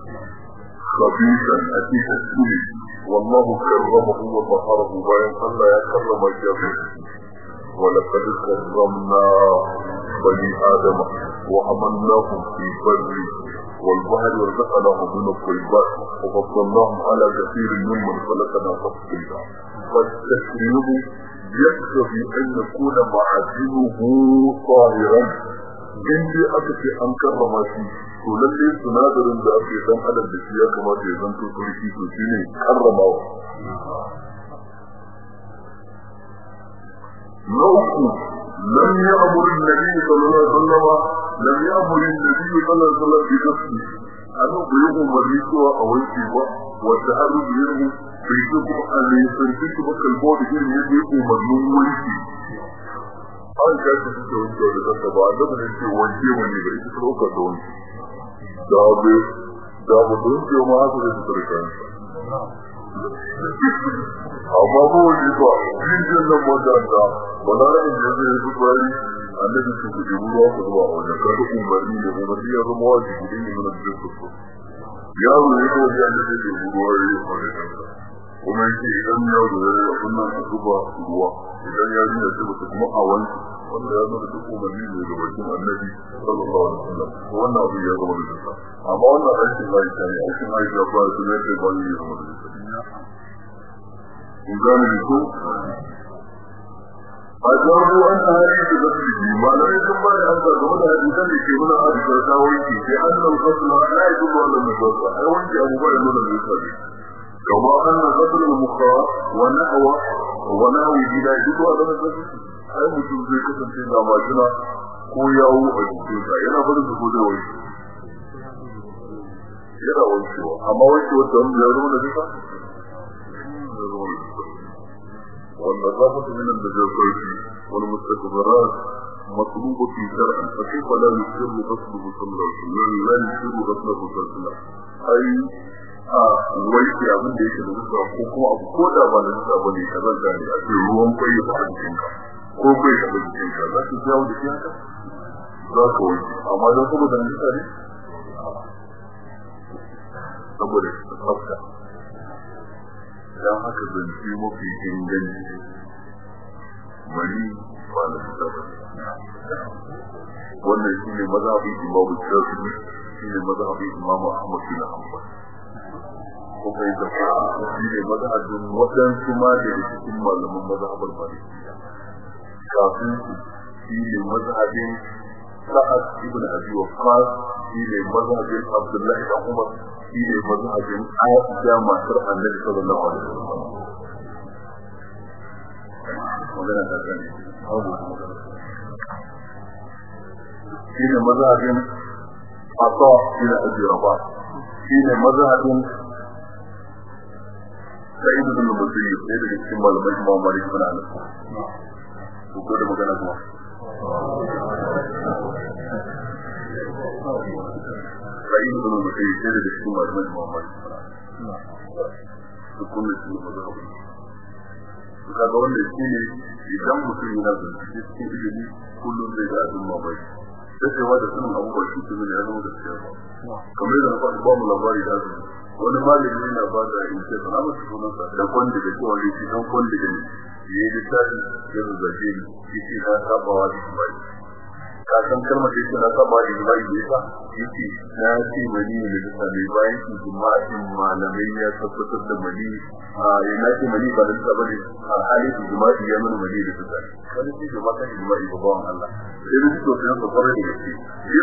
wallahu karramahu wa baharahu bayan Allah ya karrama shi a ولقد كرمنا بني آدم وحملناهم في البر والبهر ورزقناه من الطيبات وفضلناه على كثير ممن خلقنا تفصيلا فالتشريب يكفي أن يكون معدنه طاهرا. جندي اتكي أن كرم في ولدي تنادر ان ذا في ذنب الدسيا كما في ذنب الكريكي كرمه. na uku lam ya amur annabi sallallahu alaihi wasallam lam ya amur annabi sallallahu alaihi wasallam bi nafsi an ku yi umarni cewa a wanke ba wata an yi bai ce ko a ne sarki ki ba kalbo da irin yadda ya umarnin wanke an ka ci ta wanke da kasa ba da ba ne ce wanke wani bai ci ɗaukar balare ne zai yi bari annabi su ku ji ruwa ku zuwa wajen. Ka da umarni da umarni ya zama wajibi din yin da su ya ne ko ya ne da ruwa ya yi wajen kuma yake idan ya ya yi wannan a zuba ruwa. Idan ya yi da ba kuma a wanda ya zama duk umarni ne da bakin annabi sallallahu alaihi wasallam. Wannan abu ya zama da duka amma wannan aikin zai ta ne aikin zai ta ba su ne da ba yi zama da duka kun gane ne ko? أجروا أن هذه تبسله ما لم يكن بعد أن تقول هذه ذلك هنا أكثر تاويتي لأن القتل لا يدل على النجاسة أيوانتي أبو بكر من الرسالة كما أن قتل المخاط ونحو ونحو إلى يدل على النجاسة أي mutum zai kasance da majina ko yawo a jikinsa yana barin su ko da wani yana wancewa amma wancewa da wani ya zama da duka والنظافة من النجاسات والمستكبرات مطلوبة شرعا فكيف لا يسر غسله صلى الله عليه وسلم لا يسر غسله صلى الله عليه وسلم أي wanke abin da yake da zuwa ko kuma abu ko da ba da zuwa ba ne ka zan gane a ce ruwan kwaye ba a jikinka ko bai taɓa jikinka za ka jawo da jikinka za ka wanke amma don saboda na mutane saboda tsafta Dan haka zance mafi inganci. Mani ba da tabbata wannan shi ne mazhabin imamu shafi'i shi ne mazhabin imamu ahmad bin hanbal. Ko kai da shi ne mazhabin waɗansu ma da cikin malaman mazhabar malikiya kafin shi ne mazhabin سعد ابن أبي وقاس إلي مذهب عبد الله عمر إلي مذهب عائشة ما شرع النبي صلى الله عليه وسلم إلي مذهب عطاء إلى أبي رباط إلي مذهب سعيد بن مبسيط إلي اجتماع المجموع مالك بن عالم وكذا مجانا كمان sa'id da su su wanda shi ne idan mutum yana bincike cikin ilimi kullum zai ga abin mamaki dacewa da sunan abubuwa shi kuma da ya zama gaskiya ba kamar yadda na faɗi ba mu labari da su wani malami yana ba da in ce sana masa sunansa. Da kwanda da cewa ne shi dan kwanda da ne. Yi littafi ya zazzaje ni shi ce na sabawa da jima'i ka san kalmar da yake na sabawa da jima'i ne ba yake na ce mani ne da sami bayan shi jima'in malamai ya tabbatar da mani a yana ce mani ba da tsaba ne a hali da jima'i ya mana mani da tsaba wani shi da mata da jima'i ba bawan Allah. Sai da to sai ka fara da shi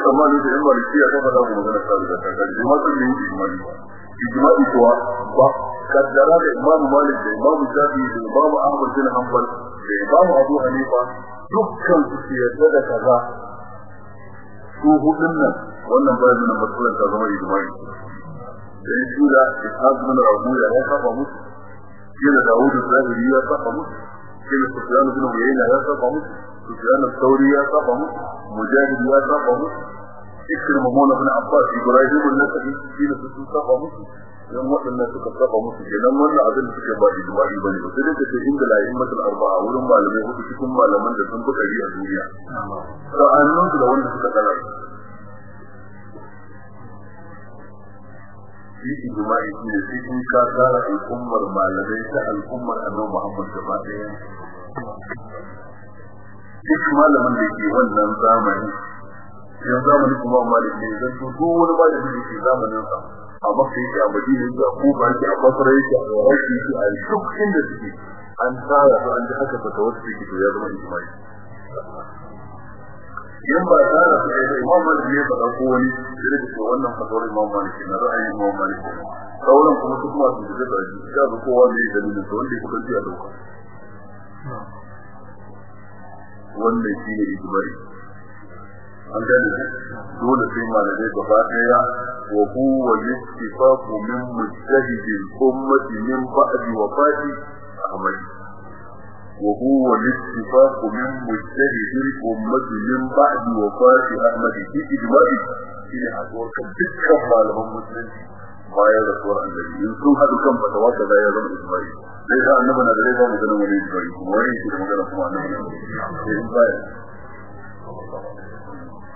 amma ne da yan maliki ya kafa da mu magana ta da ta ga jima'i ne jima'i ba. Ijma'i kuwa ba. Kaddara da imamu malik da imamu shafi da imamu ahmad bin hanbal da imamu abu hanifa dukkan su ke yarda da kaza. Su hudun nan wannan ba da matsalar ta zama ijma'i. Da ya tura ishaq bin rahuya ya saba musu kila dawud zahiri ya saba musu kila sufyan bin uyayna ya saba musu sufyan al-thawri ya saba musu mujahid ya saba musu ikirma mola bin abbas ibrahim an-nasabi shi da su saba musu. Dan waɗannan suka saba musu kenan wannan abin da suke ba ijma'i ba ne ba. Sai dai kace inda la yimmatul arba'a wurin malamai huɗu cikin malaman da sun buƙari a duniya. Sa'annan da wanda suka tsara. Shi shi ne sai ka tsara al'ummar malamai ta al'ummar annabi Muhammad ɗaya. Duk malamin da ke wannan zamani yanzu zamani kuma malik ne zan duk wani ba da yake zamanin sa a makka yake a madina yake a kufa yake a basra yake a iraki yake a duk inda suke an tsara su an ji haka fata wasu suke to ya zama ijma'i. Yan ba tsara su ne imam malik ne faɗa ko wani sai da ce wannan fatawar imam malik ne ra'ayin imam malik sauran kuma su kuma su da baki ya ga kowa ne da dalilin sa wanda ya kuka a ɗauka. Wannan shi ne ijma'i. An gane dole sai malamai gaba daya wa huwa al-ittifaqu min mujtahidi ummati min ba'di wafati ahmad wa huwa al-ittifaqu min mujtahidi ummati min ba'di wafati ahmad fi ijma'i hakuwar kan dukkan malaman musulunci bayan da tsoron annabi in sun haɗu kan fatawa kaza ya zama ijma'i sai da annabi na da rai ba mu ganin wani ijma'i kuma wani shi da magana kuma annabi sai in baya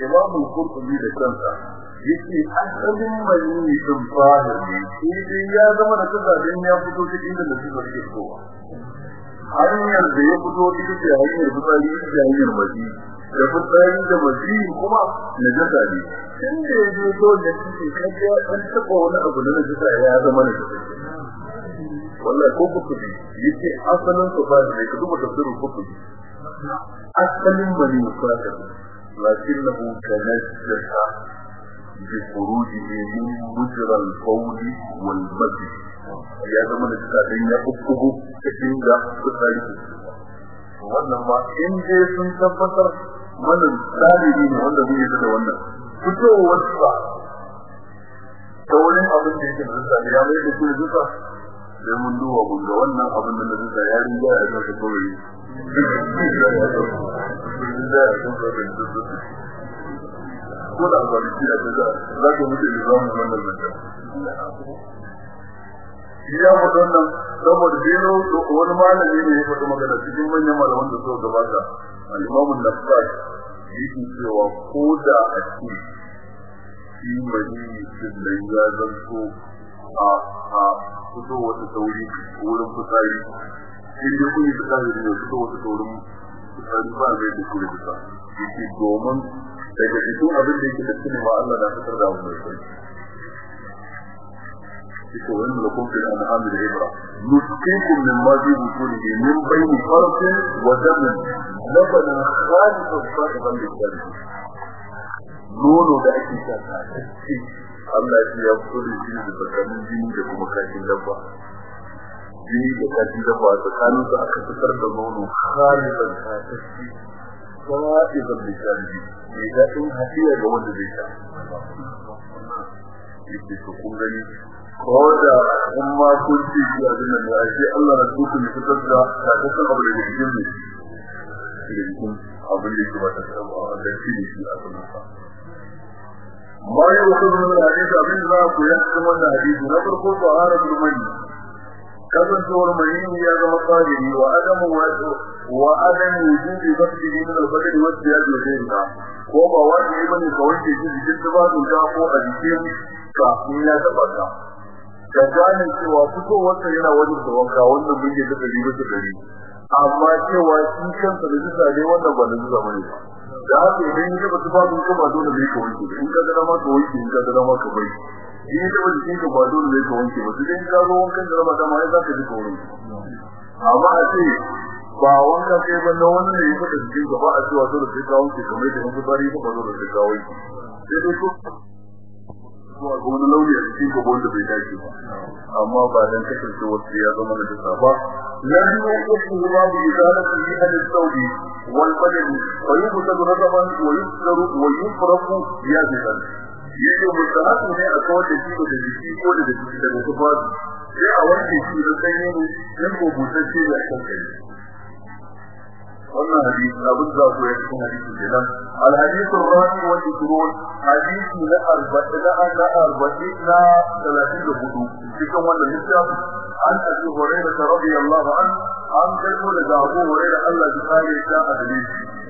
imamu kurkubi da kansa yake asalin manini din fahir ne sai dai ya zama da kaza dan ya fito cikin da su suke fitowa hanyar da ya fito ita ce hanyar hanyar maji da fitsari da maji kuma na jasa ne. Tun da ya zo to da suke kaje an taba wani abu na jasa ya zama na jasa wallahi ko kuɗi ya ce asalin su ba ne. Ka duba tafsirin kuɗi asalin manini fahir lakinnahu kanajjasa بخروجه من مجرى القول والمجد ya zama da tsadin ya kukkugu cikin da suka yi wannan ma in je sun tabbatar mana tsarihi ne wanda zai yi da wannan fitowar sa ta wurin abin da yake da zuka ya mai da shi zuka sai mun duba mun ga wannan abin da zuka ya rinja ya zanta ya faɗi wannan saboda dino wani malami ne ya faɗi magana cikin manyan malaman da suka gabata al-imamu nafsat yake cewa ko da a ce shi mani din ya zanto a a fito wata sauri wurin fitsari in dai kun yi fitsari ne fito wata saurin fitsari ba zai da yake domin daga cikin abin da yake da ma Allah na fitar da abu mai sauƙi yake wani da kun fi an'am da ibra nusqikum min ma fi butunihi min bayni farqin wa damin labanan khalisan sa'iban lil nono da ake sha ta Allah ya fito da shi da tsakanin jini da kuma kashin dabba jini da kashin dabba tsakanin su aka fitar da nono khalisan. Sa'iban sa'iban lil mai daɗin hadiya ga wanda zai sha. Yake to kun gani ko da in ma kun ci shi a ɗin nan ne sai Allah na tuku ne fitar da sakamakon abu da cikin ne cikin abin da ke ba ta samu a da shi ne shi a sunan sa. Ma ya wato min hadisi abin da za ku yi cikin wannan hadisi na farko tahara bil mani kasancewar mani ya zama qadiri wa adamu wa wa adamu wujudi bakti min al-badri wa siyad ghayriha. Ko ba wajibi ba ne ka wanke shi jikin tubabin ka ko a jikin ka in ya taba ka. Da gane cewa fitowarsa yana wajen da wanka wannan yi da dari bisa dari amma cewa shi kansa da zuwa ne wannan ba da zuwa ba ne da haka idan ya taba tubabin ka ba dole ne ka wanke in ka ga dama ka wanke in ka ga dama ka bai in ya taba jikin ka ba dole ne ka wanke ba sai in ka zo wankan da rama dama ai za ka ji wanke amma a ce ba wanka kai ba na wani ne ya fada jikin ka ba a cewa dole sai ka wanke kamar da wani bari ba dole sai ka wanke. Sai dai ko zuwa ga wani launi cikin gaba wanda bai dace ba. Amma ba dan kasance wasu ya zama da dasa ba lan yuqtu babu izalati bi ahli saudi wal badal wa yubtadu radaban wa yusru wa yufraku ya bidan yake mutahatu ne a kawar da shi da jiki ko da jiki daga tufafi sai a wanke shi da sanye ne ko butacce da kan kai. Wannan hadisi abin da ku yi cikin hadisi kenan. Al hadithu rabi wa ishrun hadisi na arba'in na na arba'in na talatin da huɗu cikin wannan littafi an abi hurairah radiyallahu an an kai da abu hurairah Allah ya kare ta a dalili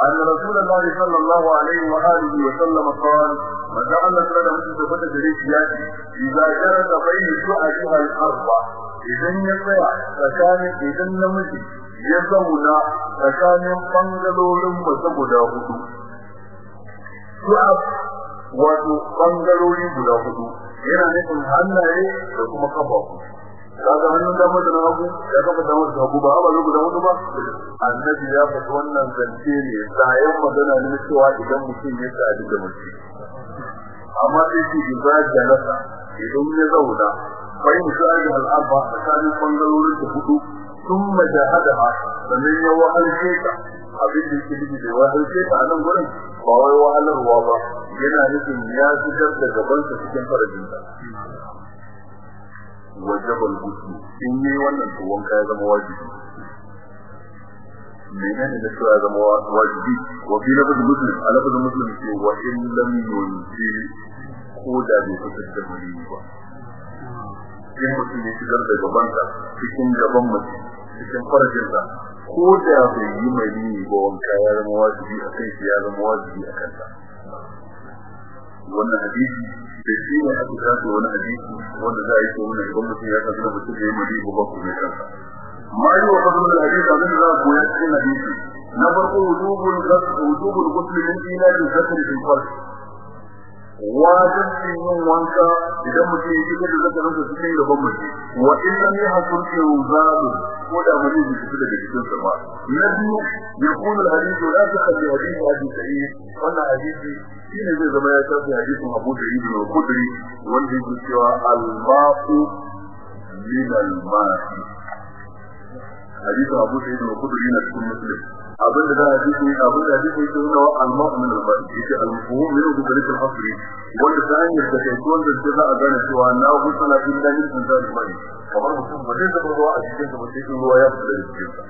أن رسول الله صلى الله عليه وآله وسلم قال من جعل سنة مثل ثبت جريش ياتي إذا كانت بين شعشها الأربع إذن يطيع فكان إذن نمشي ya zauna tsakanin bangarorin mace guda hudu. Su'ab wato bangarori guda hudu yana nufin hannaye da kuma kafafu. kaga hannun dama da hagu ya kafa dama da hagu ba ba lokuta huɗu ba. Annabi ya faɗi wannan zance ne sayan magana ne cewa idan mutum ya sadu da mutum amma sai shi iza jalasa idan ya zauna bai misali al'abba tsakanin ɓangarorin da huɗu sun majahada ha sannan ya wahalce ta. Abin da yake nufi da wahalce ta a nan gurin ba wai wahalarwa ba yana nufin ya fitar da gabansa cikin farajinta. Sa wajabal gusu in yi wannan to wanka ya zama wajibi. Menene da ya zama wajibi? Wa fi lafaz muslim a lafaz muslim ce wa in lam yunzi ko da bai fitar da mani ba. In mutum ya shigar da gabansa cikin gaban mace cikin farajinsa ko da bai yi mai yi ba wanka ya zama wajibi a kan shi ya zama wajibi a kanta wannan hadisi da shi ne aka tafi wani hadisi wanda za a yi ko wani mutum ya tafi da mutum ya yi mai yi ba kuma kansa. Ma yi wa faɗin da hadisi abin da za a koya cikin hadisi na farko wujubul ghusl wujubul ghusl min ilajin zakari fil wajibin yin wanka idan mutum ya shiga da zakarin sa cikin gaban mace wa in lam yahsul inzalu ko da mutum ya shiga daga cikin sa ba. Na biyu yakun al hadithu la takhalli hadithu abi sa'id. Wannan hadisi shine zai zama ya tafi hadisin Abu Sa'id al-Khudri wanda yake cewa al-ma'u min al-ma'i. Hadisin Abu Sa'id al-Khudri na cikin Muslim. Abin da hadisi abin da hadisi yake nuna al-ma'u min al-ma'i yake al-mafhum min al-hadith al-asli wanda ta hanyar da kai wanda da za a gane cewa na gusala din da yin sun zai mai kamar mutum ba zai ruwa a cikin sa ba sai ruwa ya fita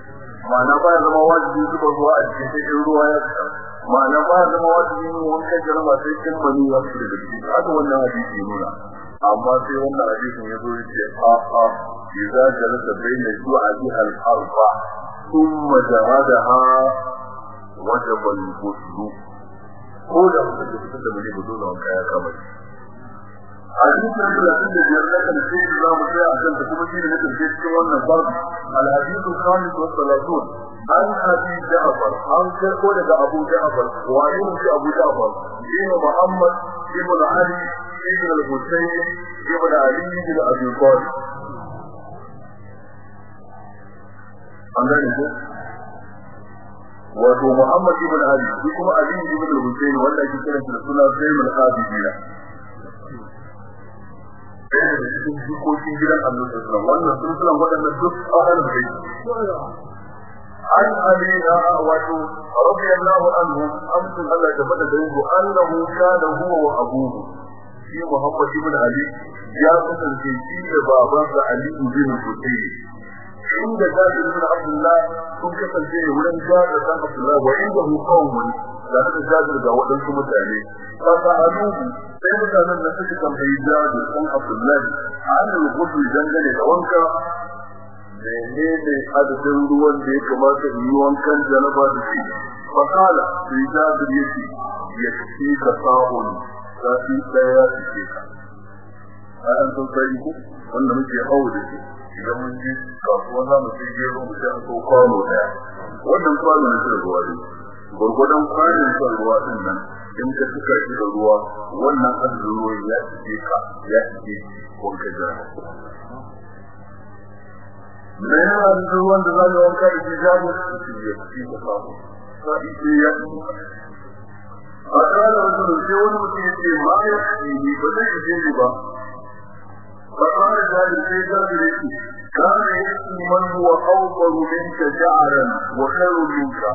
ma'ana ba zama wajibi zuba ruwa a cikin sai ruwa ya fita. Ma'ana ba zama wajibi ne wankan jaraba sai kin bani ya su da haka wannan hadisi nuna. Amma sai wannan hadisin ya zo ya a a idza jalasa bayna shu'abi al-arba thumma jahadaha wajaba al-ghusl ko da mutum da fitar da mani ba dole wanka ya kama shi hadisin da lakin da biyar da kan sai za mu sai a kan kuma shi ne na ƙarshe cikin wannan babu al-hadithu khamis wa salatun an abi ja'far an karko daga abu ja'far wa ne an gane ko? Wato Muhammad ibn Ali shi kuma Ali ibn Hussein wanda ake kira da suna Zainul Abidina da cikin jikokin gidan Annabi sallallahu suna waɗannan duk ahlul bayt an Ali da wato radiyallahu anhu amsun Allah da ba da dangu annahu kana huwa wa abuhu. Shi Muhammad ibn Ali ya kasance shi da babansa الحسين عند جابر بن عبد الله كن كسل شيء ولن جابر بن عبد الله وعنده قوم لا تجابر جاء ودن متعني فسألوه sai mutanen da suka tambayi jabir dan Abdullahi an rubutu dangane da wanka menene adadin ruwan da ya kamata in yi wankan janaba da shi fakala sai jabir yake ya ci ka sa'un zafi daya ce ka an san sai ku wanda muke hawo da shi idan mun ji kasuwa za mu ci gero mu sai an so kwano ɗaya. Wannan kwano ne sai ruwa ne. Gurgudan kwanin son ruwa ɗin nan in ka tuka shi da ruwa wannan adadin ya ce ka ya ce wankan janaba da yana da ruwan za mu wanka shi jago shi ya fi da samu. Sai sai ya a kana wasu sai wani mutum ya ce ma ya ni ba zai ba. Da da da da shi kana yake man huwa awqaru minka ja'ran wa khairu minka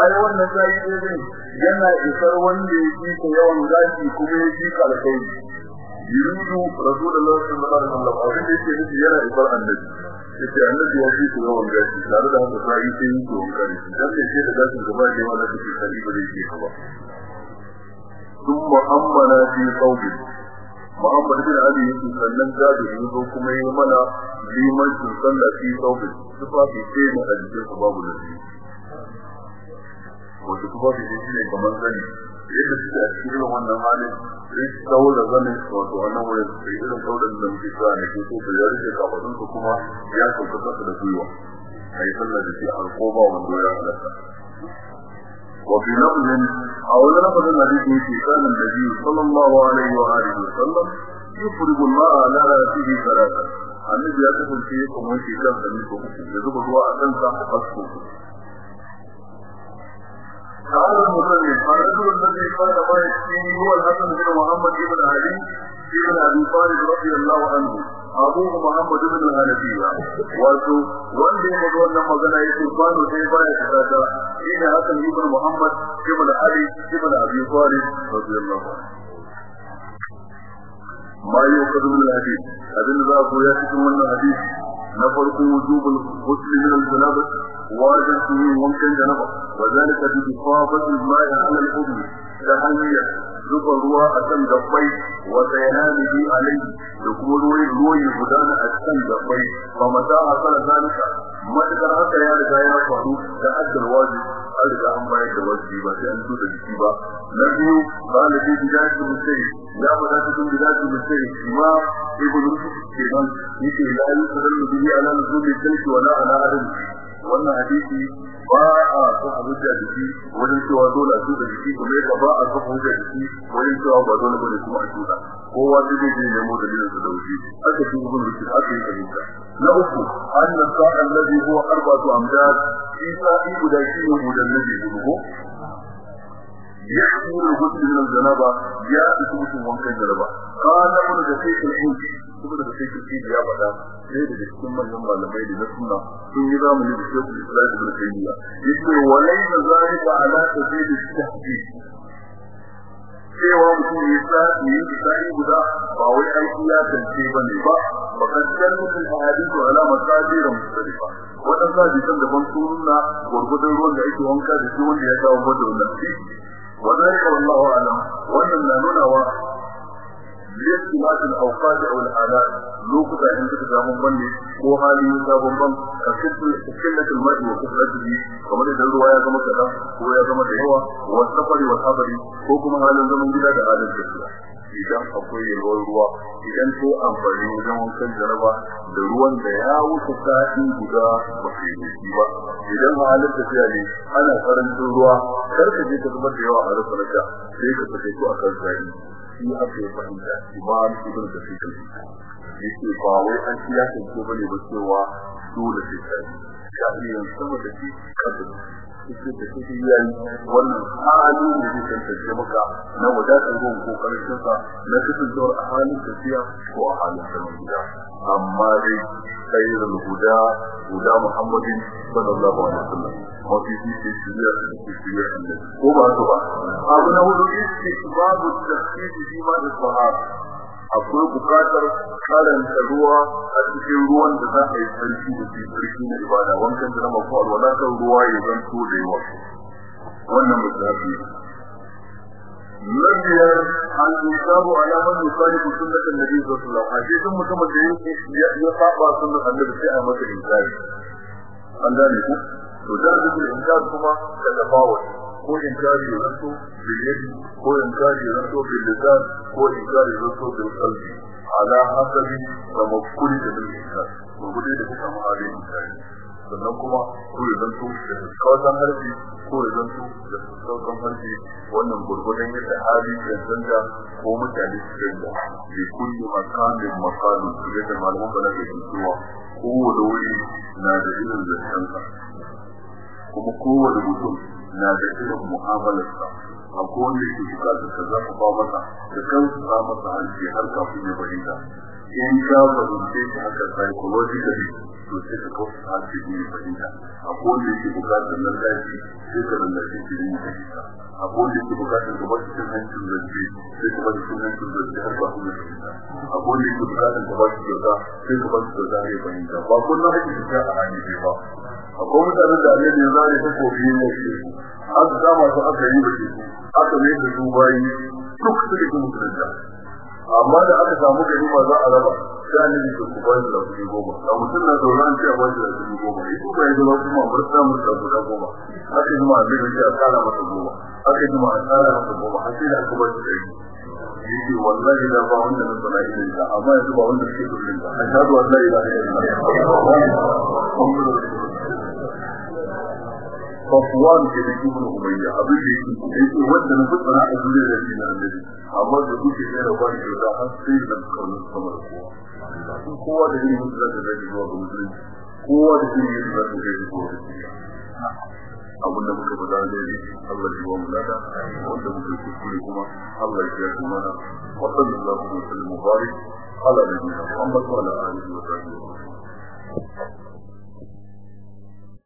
ai wannan sai ne yana isar wanda yake ka yawan gashi kuma yake alkhairi yuridu rasulullahi sallallahu alaihi wasallam da yake nufi yana isar annabi ya ce annabi ya fi yawan gashi tare da haka sai sai yi to kare dan da shi da gashi gaba da da take kari ba zai yi ba thumma ammana fi qawli Muhammad bin Ali yake sannan gado ne zo kuma yi mana limancin sallah fi qawli tufafi sai mu jikin su babu da shi wato tufafi ne kamar zani. Yadda suke a cikin wannan halin sai tsawo da zanin wato wannan wurin sai irin kaudan da muke sa ne ko ko ya riƙe kafadun su kuma ya sauka kasa da gwiwa. Ai sallah da shi alƙoba wanda ya halatta. Wa fi lafzin a wani lafazin da yake ce kana nabi sallallahu alaihi wa alihi wa sallam yufrigu al-ma'a ala ra'sihi salatan annabi ya kasance ya kuma shi kan قال المسلم الرجل الذي قال ما يكفيه هو الحسن بن محمد بن علي بن ابي طالب رضي الله عنه ابوه محمد بن الحنفية wato wanda ya mutu wannan magana ya ce kwano sai baya tsada shine Hassan ibn Muhammad ibn Ali ibn Abi Talib radiyallahu anhu ma yuqadu min al-hadith abin da za ku ya cikin wannan hadisi na farko wujubul ghusl min al-janabah wajib yin wankan janaba wa zalika bi ifadati al-ma'i 'ala al-udn da hanyar zuba ruwa a kan gabbai wa sayananihi alayhi da kuma ruwan ruwan gudana a kan gabbai fa mata asala zalika madakar haka ya riga ya faru da haddar wajib an riga an bayar da wajibi ba sai an da jiki ba. Na biyu galibi bidatul musayi ya fada cikin bidatul musayi ma ibn rushd kenan yake la yusallu bihi ala nuzul al-jalki wa la ala adam wannan hadisi ba a so a hujja da shi wajen cewa dole a tuka jiki kuma yadda ba a so a hujja da shi wajen cewa ba dole bane kuma a tuka kowa zai zai je nemo dalilin sa da wuce aka shi ibn rushd aka yi fahimta na uku anna sa'a alladhi huwa arba'atu amdad shi sa'i guda shi ne gudan nabi gudu يحمل الغسل من الجنابة يا اسمه wankan jaraba kana mun da sai kun kuma da sai kike ya fada sai da cikin manyan malamai da sunna sun yi zamani da Sheikh Islam Ibn Taymiyyah. Yace walaysa zalika ala tadid al-tahdid cewa mutum ya sa yi sai guda ba wai an iya tantance ba ne ba. Ba kan san mutum hadisi ala masajir mustarifa wannan hadisin da ban sunna gurgudun ruwan da ake wanka da shi wanda ya dawo da wannan shi wannan Allah alam. Wannan na nuna wa لاختلاف الأوقات أو الحالات لو كنت عند كتاب بني هو حالي كتاب بن كقلة الماء وكثرته كما إذا الرواية كما كذا هو يا كما هو والسفر والحضر هو كما حال زمن بلا حال الكثير idan akwai yalwar ruwa idan ko amfani wajen wankan jaraba da ruwan da ya wuce sa'in guda ba su yi ba. Idan halin tafiya ne ana ƙarancin ruwa kar ka je ka zubar da yawa a rasa raka sai ka sake su a kan sa'i shi aka yi fahimta imam ibn kasir yake ba wai an ci ya kanke ba ne ba cewa dole sai sa'i ya iya sama da shi kada suke da suke yayi wannan hali ne da tantance maka na wadatar ruwan ko ƙarshen na kasancewar a halin tafiya ko a halin zaman amma dai khairul huda huda muhammadin sallallahu alaihi wasallam mafi fi ce shirya da ke. Shirya annabi ko ba? Su ba abu na huɗu akwai buƙatar karanta ruwa a cikin ruwan da za a yi sarki da ke sarki na ibada. Wankan da nama ko alwala kan ruwa ya zanto da yawa. Wannan musafi Nabiyar an yusabu ala man yusaliku sunnatan nabi sallallahu alaihi wasallam. Hadisin mutum da yake ya saba sunnan annabi sai a masa inkari. An gane ku? To da da inkari kuma da tafawul ko inkari ya zanto ko inkari ya zanto bil lisan ko inkari ya zanto bil ala hasabi da mafkuri da bil inkar ko gudu da kuma halin inkari. Sannan kuma ko ya zanto da sauran harfi ko ya zanto da sauran harfi wannan gurgudan yadda hali ya zanga ko mutane su zanga bi kulli makamin su yadda malaman balaga ke cewa kowane wuri na da irin zancensa kuma kowane mutum na da irin mu'amalarsa. Akwai wanda yake buƙatar ka za ka ba masa da kansu ba masa hanci har kafin ya fahimta. In ka fahimce shi haka psychologically to sai ka kawo hanci ne ya fahimta. Akwai wanda yake buƙatar nan lafi sai ka lallace shi ne ya fahimta. Akwai wanda yake buƙatar ka bashi cin hancin zance sai ka bashi cin hancin zance har kafin ya fahimta akwai wanda yake buƙatar ka bashi kyauta sai ka bashi kyauta ya fahimta. Ba kullum ake tafiya a hanyar ba. Akwai mutanen da ne ne zai ta kofi ne shi. Aka kama su aka yi bace aka mai da su bayi duk suke cikin mutunta amma da aka samu gari ma za a raba sai ne da ku bayi da kuɗi goma. Da mutum na zaune an ce a bayi da kuɗi goma. Yi kuma ya zama kuma bar sa mu da guda goma. Aka yi ma da shi a kara masa goma. Aka yi ma a kara masa goma. Har sai da aka bar shi yake wallahi da ba wanda na sana irin ka amma yanzu ba wanda suke la ilaha illallah Safwan ke da ibn Umayya na annabi amma da kuke da rawa da da har sai da kawai sama da kowa. Sun kowa da yin mutunta da zai zuwa ga musulunci kowa da yin yin da zai zuwa ga musulunci abin da muka ba da da yi Allah ya wa mulada wanda muka kuskure kuma Allah ya yi mana. Wa sallallahu alaihi wa sallam mubarak ala nabiyina Muhammad wa ala alihi wa sahbihi